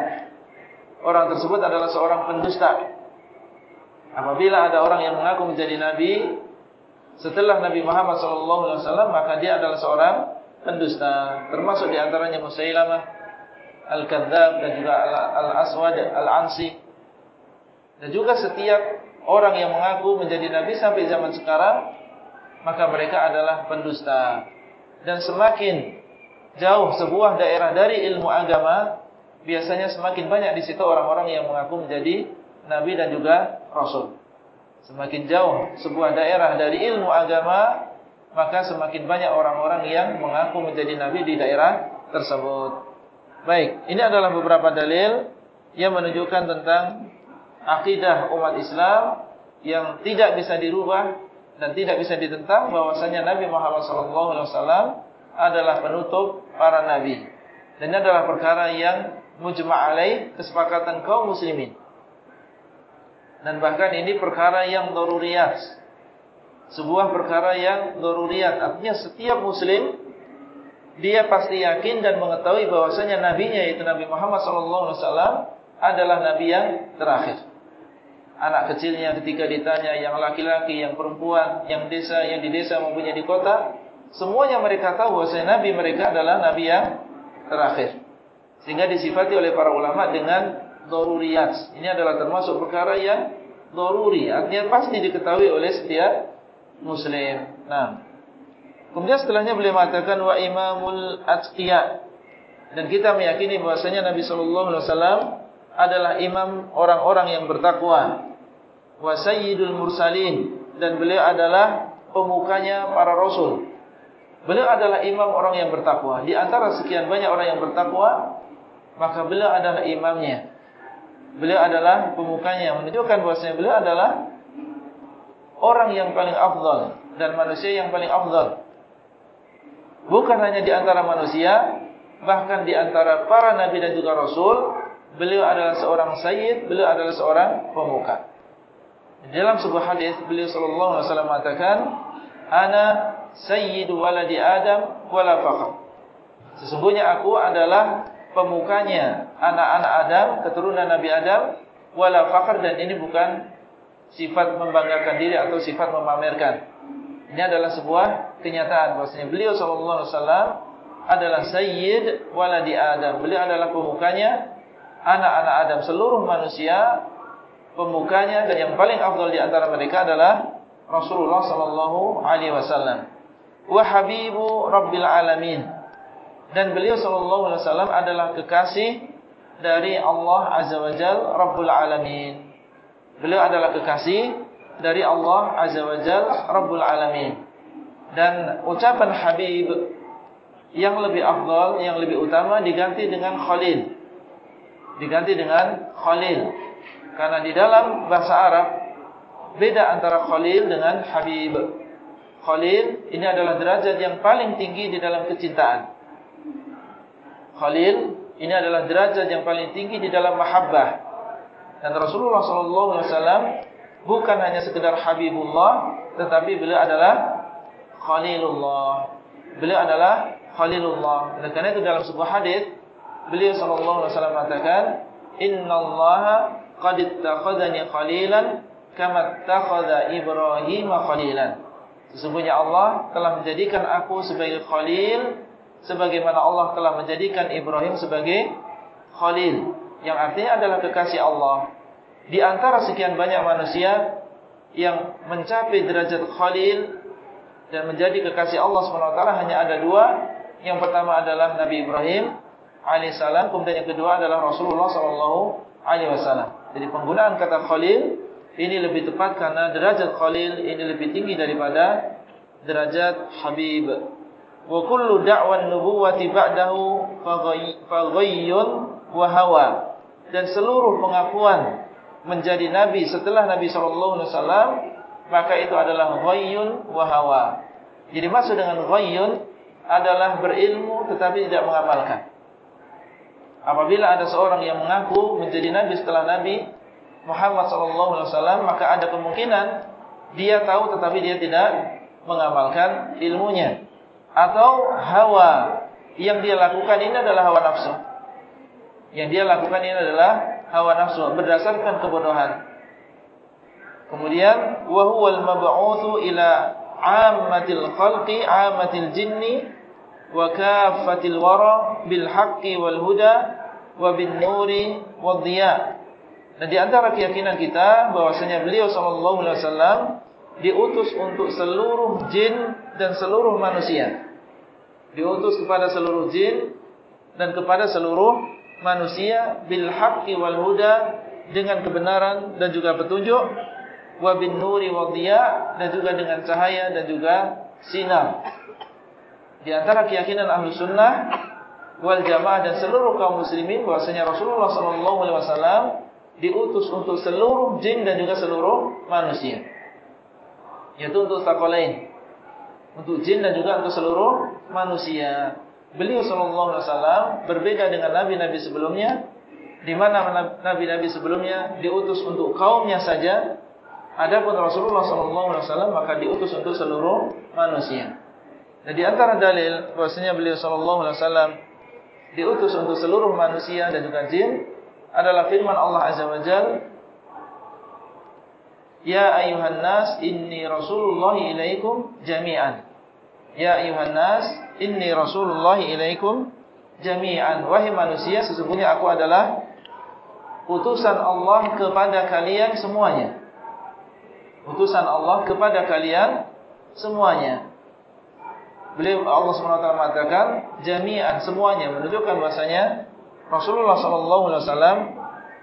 Orang tersebut adalah seorang pendusta. Apabila ada orang yang mengaku menjadi nabi setelah Nabi Muhammad SAW, maka dia adalah seorang pendusta. Termasuk di antaranya Musailamah Al-Kadzab dan juga Al-Aswad Al-Ansi. Dan juga setiap orang yang mengaku menjadi nabi sampai zaman sekarang, maka mereka adalah pendusta. Dan semakin jauh sebuah daerah dari ilmu agama, biasanya semakin banyak di situ orang-orang yang mengaku menjadi nabi dan juga rasul. Semakin jauh sebuah daerah dari ilmu agama, maka semakin banyak orang-orang yang mengaku menjadi nabi di daerah tersebut. Baik, ini adalah beberapa dalil yang menunjukkan tentang akidah umat Islam yang tidak bisa dirubah dan tidak bisa ditentang bahwasanya Nabi Muhammad SAW adalah penutup para nabi. Dan ini adalah perkara yang mujma' alaih kesepakatan kaum muslimin. Dan bahkan ini perkara yang daruriyat. Sebuah perkara yang daruriyat. Artinya setiap muslim, dia pasti yakin dan mengetahui bahwasanya nabinya yaitu Nabi Muhammad SAW adalah nabi yang terakhir. Anak kecilnya ketika ditanya yang laki-laki, yang perempuan, yang desa, yang di desa maupun yang di kota, semuanya mereka tahu bahwasanya nabi mereka adalah nabi yang terakhir. Sehingga disifati oleh para ulama dengan daruriyat. Ini adalah termasuk perkara yang daruri. Artinya pasti diketahui oleh setiap muslim. Nah. Kemudian setelahnya beliau mengatakan wa imamul atqiya. Dan kita meyakini bahwasanya Nabi sallallahu alaihi wasallam adalah imam orang-orang yang bertakwa. Wa sayyidul mursalin dan beliau adalah pemukanya para rasul. Beliau adalah imam orang yang bertakwa. Di antara sekian banyak orang yang bertakwa, maka beliau adalah imamnya. Beliau adalah pemukanya menunjukkan bahwasanya beliau adalah orang yang paling afdal dan manusia yang paling afdal. Bukan hanya di antara manusia, bahkan di antara para nabi dan juga rasul, beliau adalah seorang sayyid, beliau adalah seorang pemuka. Dalam sebuah hadis beliau sallallahu alaihi wasallam mengatakan, "Ana sayyidu waladi Adam wala faqr." Sesungguhnya aku adalah pemukanya anak-anak Adam, keturunan Nabi Adam, wala fakhr dan ini bukan sifat membanggakan diri atau sifat memamerkan. Ini adalah sebuah kenyataan bahwasanya beliau sallallahu alaihi wasallam adalah sayyid waladi Adam. Beliau adalah pemukanya anak-anak Adam, seluruh manusia pemukanya dan yang paling afdal di antara mereka adalah Rasulullah sallallahu alaihi wasallam. Wa habibu rabbil alamin dan beliau sallallahu alaihi wasallam adalah kekasih dari Allah azza wajal rabbul alamin. Beliau adalah kekasih dari Allah azza wajal rabbul alamin. Dan ucapan habib yang lebih afdal yang lebih utama diganti dengan khalil. Diganti dengan khalil. Karena di dalam bahasa Arab beda antara khalil dengan habib. Khalil ini adalah derajat yang paling tinggi di dalam kecintaan Khalil ini adalah derajat yang paling tinggi di dalam mahabbah. Dan Rasulullah SAW bukan hanya sekedar Habibullah, tetapi beliau adalah Khalilullah. Beliau adalah Khalilullah. Dan karena itu dalam sebuah hadis beliau SAW mengatakan, Inna Allah qad ittakhadhani khalilan kama ittakhadha Ibrahim khalilan. Sesungguhnya Allah telah menjadikan aku sebagai khalil sebagaimana Allah telah menjadikan Ibrahim sebagai khalil yang artinya adalah kekasih Allah. Di antara sekian banyak manusia yang mencapai derajat khalil dan menjadi kekasih Allah SWT hanya ada dua. Yang pertama adalah Nabi Ibrahim alaihissalam kemudian yang kedua adalah Rasulullah SAW jadi penggunaan kata khalil ini lebih tepat karena derajat khalil ini lebih tinggi daripada derajat habib da'wan nubuwati ba'dahu faghayyun wa hawa dan seluruh pengakuan menjadi nabi setelah Nabi sallallahu alaihi wasallam maka itu adalah ghayyun wa hawa. Jadi maksud dengan ghayyun adalah berilmu tetapi tidak mengamalkan. Apabila ada seorang yang mengaku menjadi nabi setelah Nabi Muhammad SAW, maka ada kemungkinan dia tahu tetapi dia tidak mengamalkan ilmunya. Atau hawa yang dia lakukan ini adalah hawa nafsu. Yang dia lakukan ini adalah hawa nafsu berdasarkan kebodohan. Kemudian wa huwal mab'utsu ila 'ammatil khalqi 'ammatil jinni wa kaffatil wara bil haqqi wal huda wa bin nuri wad dhiya. Dan di antara keyakinan kita bahwasanya beliau sallallahu alaihi wasallam diutus untuk seluruh jin dan seluruh manusia. Diutus kepada seluruh jin dan kepada seluruh manusia bil haqqi wal huda dengan kebenaran dan juga petunjuk wa bin nuri diya dan juga dengan cahaya dan juga sinar. Di antara keyakinan ahlu sunnah wal jamaah dan seluruh kaum muslimin bahwasanya Rasulullah sallallahu alaihi wasallam diutus untuk seluruh jin dan juga seluruh manusia. Yaitu untuk sakolain. Untuk jin dan juga untuk seluruh manusia. Beliau sallallahu alaihi wasallam berbeda dengan nabi-nabi sebelumnya di mana nabi-nabi sebelumnya diutus untuk kaumnya saja adapun Rasulullah sallallahu alaihi wasallam maka diutus untuk seluruh manusia. Jadi antara dalil bahwasanya beliau sallallahu alaihi wasallam diutus untuk seluruh manusia dan juga jin adalah firman Allah azza wajalla Ya ayuhan nas inni rasulullah ilaikum jami'an. Ya ayuhan nas Inni Rasulullah ilaikum jami'an. Wahai manusia, sesungguhnya aku adalah utusan Allah kepada kalian semuanya. Utusan Allah kepada kalian semuanya. Beliau Allah SWT mengatakan jami'an semuanya menunjukkan bahasanya Rasulullah SAW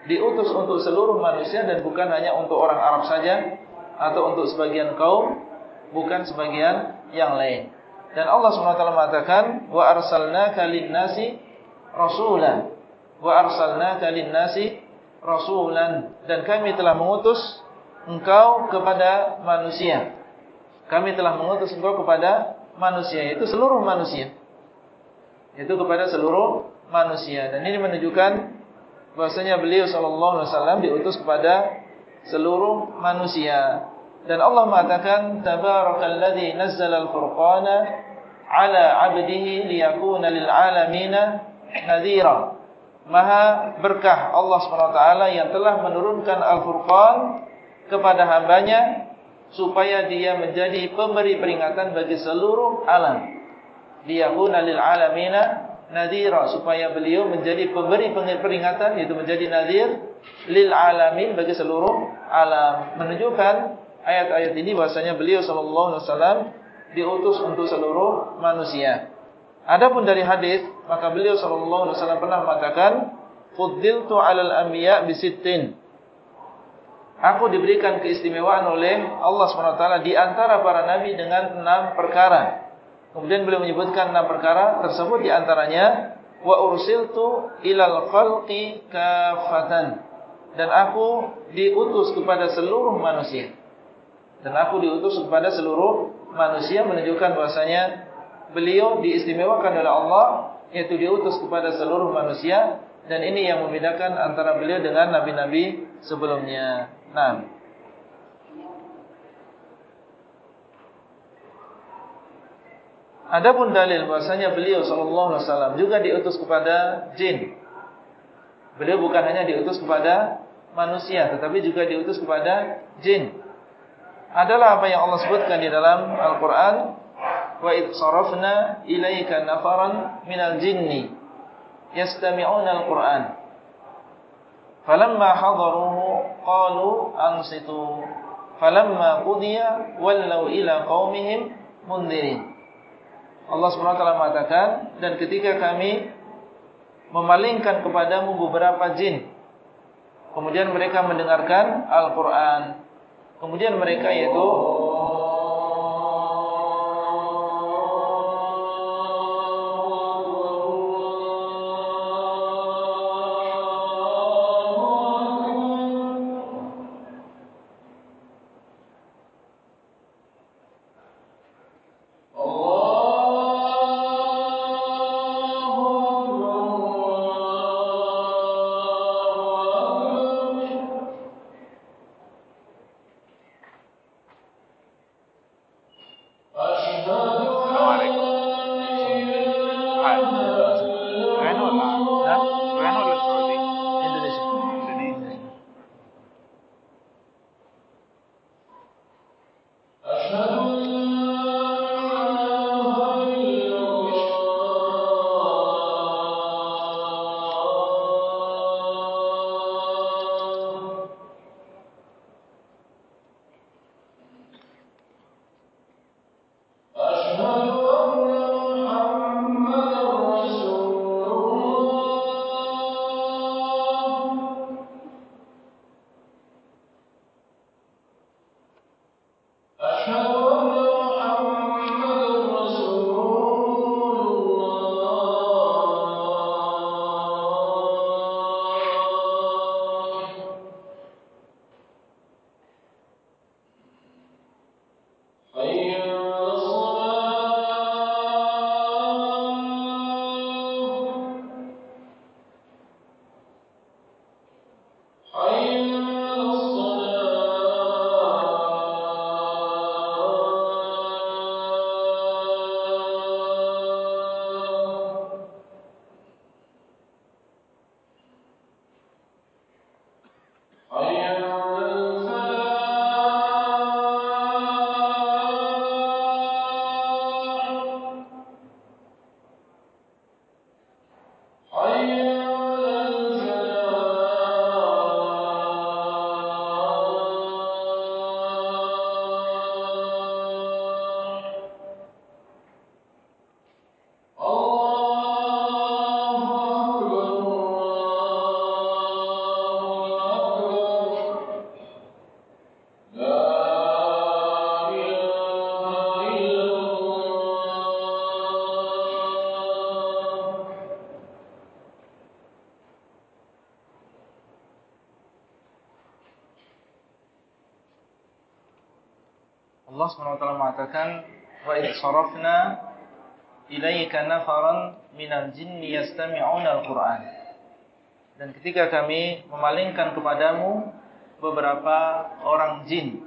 diutus untuk seluruh manusia dan bukan hanya untuk orang Arab saja atau untuk sebagian kaum, bukan sebagian yang lain. Dan Allah SWT mengatakan wa arsalnaka lin-nasi rasulan wa arsalnaka lin-nasi rasulan dan kami telah mengutus engkau kepada manusia. Kami telah mengutus engkau kepada manusia yaitu seluruh manusia. Itu kepada seluruh manusia dan ini menunjukkan bahwasanya beliau sallallahu alaihi wasallam diutus kepada seluruh manusia. Dan Allah mengatakan tabarakalladzi nazzala al-furqana ala 'abdihi liyakuna lil 'alamina nadhira. Maha berkah Allah SWT yang telah menurunkan Al-Furqan kepada hambanya supaya dia menjadi pemberi peringatan bagi seluruh alam. Liyakuna lil 'alamina nadhira supaya beliau menjadi pemberi peringatan itu menjadi nadhir lil 'alamin bagi seluruh alam. Menunjukkan ayat-ayat ini bahasanya beliau sallallahu alaihi wasallam diutus untuk seluruh manusia. Adapun dari hadis, maka beliau sallallahu alaihi wasallam pernah mengatakan, "Fuddiltu 'alal anbiya bi sittin." Aku diberikan keistimewaan oleh Allah SWT di antara para nabi dengan enam perkara. Kemudian beliau menyebutkan enam perkara tersebut di antaranya wa ursiltu ilal khalqi kafatan dan aku diutus kepada seluruh manusia dan aku diutus kepada seluruh manusia menunjukkan bahasanya beliau diistimewakan oleh Allah yaitu diutus kepada seluruh manusia dan ini yang membedakan antara beliau dengan nabi-nabi sebelumnya. Nah. Adapun dalil bahasanya beliau sallallahu alaihi wasallam juga diutus kepada jin. Beliau bukan hanya diutus kepada manusia tetapi juga diutus kepada jin. Adalah apa yang Allah sebutkan di dalam Al-Quran wa id sarafna ilaika nafaran minal jinni yastami'una al-Quran. Falamma hadaruhu qalu ansitu. Falamma qudiya wallaw ila qaumihim mundirin Allah SWT mengatakan dan ketika kami memalingkan kepadamu beberapa jin kemudian mereka mendengarkan Al-Quran Kemudian mereka yaitu sarafna ilaika nafaran minal jinni yastami'una al-Qur'an. Dan ketika kami memalingkan kepadamu beberapa orang jin,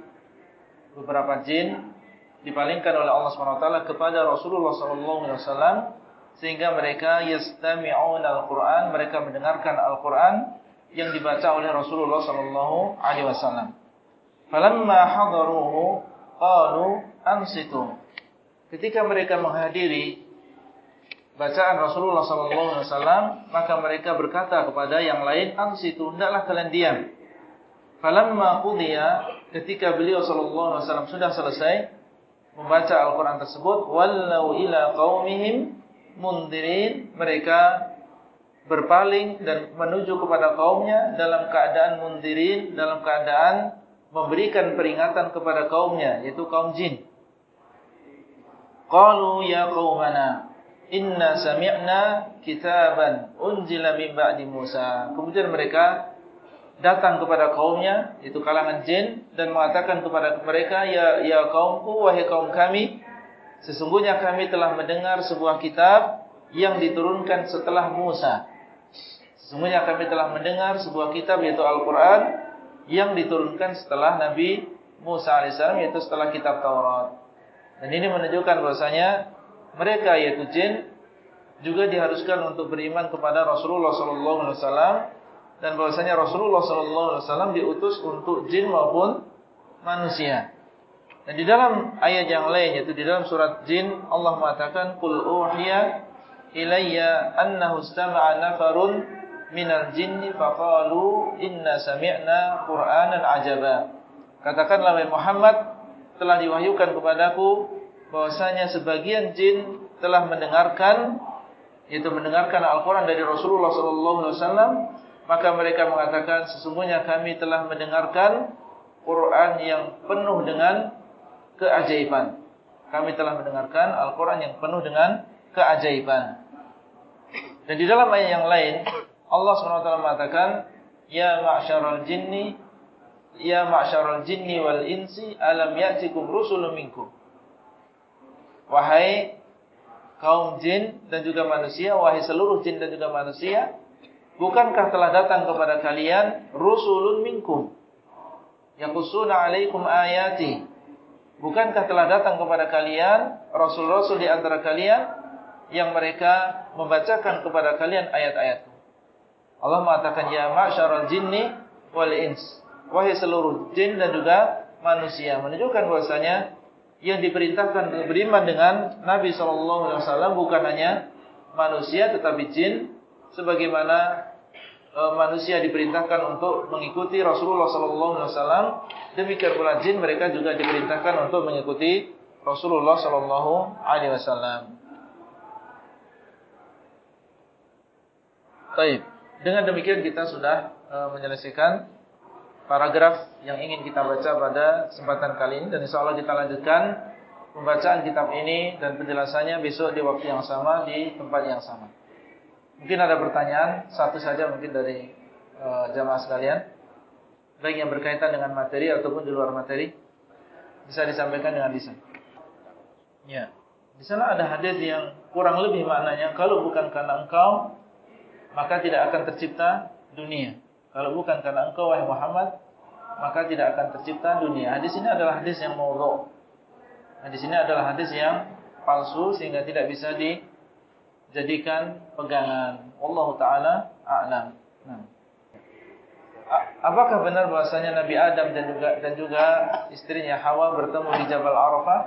beberapa jin dipalingkan oleh Allah SWT kepada Rasulullah SAW sehingga mereka yastami'una al-Qur'an, mereka mendengarkan Al-Qur'an yang dibaca oleh Rasulullah SAW. Falamma hadaruhu qalu ansitu ketika mereka menghadiri bacaan Rasulullah wasallam maka mereka berkata kepada yang lain ansitu hendaklah kalian diam falamma qudiya ketika beliau wasallam sudah selesai membaca Al-Qur'an tersebut wallau ila qaumihim mundirin mereka berpaling dan menuju kepada kaumnya dalam keadaan mundirin dalam keadaan memberikan peringatan kepada kaumnya yaitu kaum jin. Qalu ya qaumana inna sami'na kitaban unzila min ba'di Musa. Kemudian mereka datang kepada kaumnya yaitu kalangan jin dan mengatakan kepada mereka ya ya kaumku wahai kaum kami sesungguhnya kami telah mendengar sebuah kitab yang diturunkan setelah Musa. Sesungguhnya kami telah mendengar sebuah kitab yaitu Al-Qur'an yang diturunkan setelah Nabi Musa AS yaitu setelah kitab Taurat. Dan ini menunjukkan bahasanya mereka yaitu jin juga diharuskan untuk beriman kepada Rasulullah SAW dan bahasanya Rasulullah SAW diutus untuk jin maupun manusia. Dan di dalam ayat yang lain yaitu di dalam surat jin Allah mengatakan Qul uhiya ilayya annahu istama'a nafarun minal jinni faqalu inna sami'na qur'anan ajaba katakanlah wahai Muhammad telah diwahyukan kepadaku bahwasanya sebagian jin telah mendengarkan yaitu mendengarkan Al-Qur'an dari Rasulullah sallallahu alaihi wasallam maka mereka mengatakan sesungguhnya kami telah mendengarkan Qur'an yang penuh dengan keajaiban. Kami telah mendengarkan Al-Qur'an yang penuh dengan keajaiban. Dan di dalam ayat yang lain Allah SWT mengatakan Ya ma'syaral jinni Ya ma'syaral jinni wal insi Alam ya'tikum rusulun minkum Wahai kaum jin dan juga manusia Wahai seluruh jin dan juga manusia Bukankah telah datang kepada kalian Rusulun minkum Yakusuna alaikum ayati Bukankah telah datang kepada kalian Rasul-Rasul di antara kalian yang mereka membacakan kepada kalian ayat-ayatku. Allah mengatakan ya ma'syaral jinni wal ins. Wahai seluruh jin dan juga manusia menunjukkan bahwasanya yang diperintahkan beriman dengan Nabi sallallahu alaihi wasallam bukan hanya manusia tetapi jin sebagaimana e, manusia diperintahkan untuk mengikuti Rasulullah sallallahu alaihi wasallam demikian pula jin mereka juga diperintahkan untuk mengikuti Rasulullah sallallahu alaihi wasallam. Baik, dengan demikian kita sudah e, menyelesaikan paragraf yang ingin kita baca pada kesempatan kali ini dan insyaallah kita lanjutkan pembacaan kitab ini dan penjelasannya besok di waktu yang sama di tempat yang sama. Mungkin ada pertanyaan satu saja mungkin dari uh, jamaah sekalian, baik yang berkaitan dengan materi ataupun di luar materi, bisa disampaikan dengan lisan. Ya, di sana ada hadis yang kurang lebih maknanya kalau bukan karena engkau maka tidak akan tercipta dunia. Kalau bukan karena engkau wahai Muhammad maka tidak akan tercipta dunia. Hadis ini adalah hadis yang maudhu'. Hadis ini adalah hadis yang palsu sehingga tidak bisa dijadikan pegangan. Allah taala a'lam. Apakah benar bahasanya Nabi Adam dan juga dan juga istrinya Hawa bertemu di Jabal Arafah?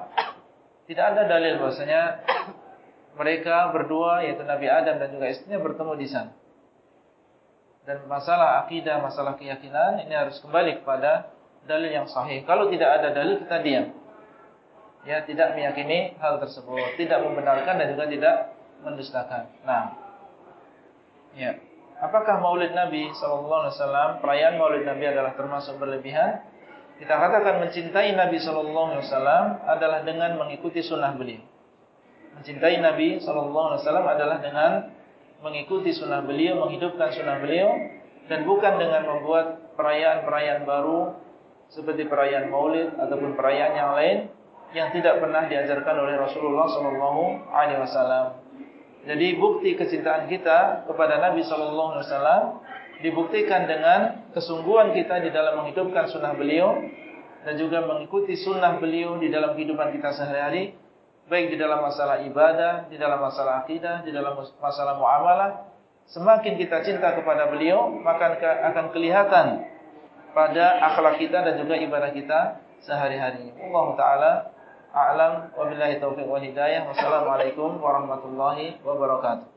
Tidak ada dalil bahasanya mereka berdua yaitu Nabi Adam dan juga istrinya bertemu di sana. Dan masalah akidah, masalah keyakinan ini harus kembali kepada dalil yang sahih. Kalau tidak ada dalil kita diam ya tidak meyakini hal tersebut, tidak membenarkan dan juga tidak mendustakan. Nah, ya. Apakah Maulid Nabi sallallahu alaihi wasallam, perayaan Maulid Nabi adalah termasuk berlebihan? Kita katakan mencintai Nabi sallallahu alaihi wasallam adalah dengan mengikuti sunnah beliau. Mencintai Nabi sallallahu alaihi wasallam adalah dengan mengikuti sunnah beliau, menghidupkan sunnah beliau dan bukan dengan membuat perayaan-perayaan baru seperti perayaan Maulid ataupun perayaan yang lain yang tidak pernah diajarkan oleh Rasulullah sallallahu alaihi wasallam. Jadi bukti kecintaan kita kepada Nabi sallallahu alaihi wasallam dibuktikan dengan kesungguhan kita di dalam menghidupkan sunnah beliau dan juga mengikuti sunnah beliau di dalam kehidupan kita sehari-hari baik di dalam masalah ibadah, di dalam masalah akidah, di dalam masalah muamalah. Semakin kita cinta kepada beliau, maka akan kelihatan pada akhlak kita dan juga ibadah kita sehari-hari. Allah taala a'lam wa billahi taufiq wal hidayah wassalamu alaikum warahmatullahi wabarakatuh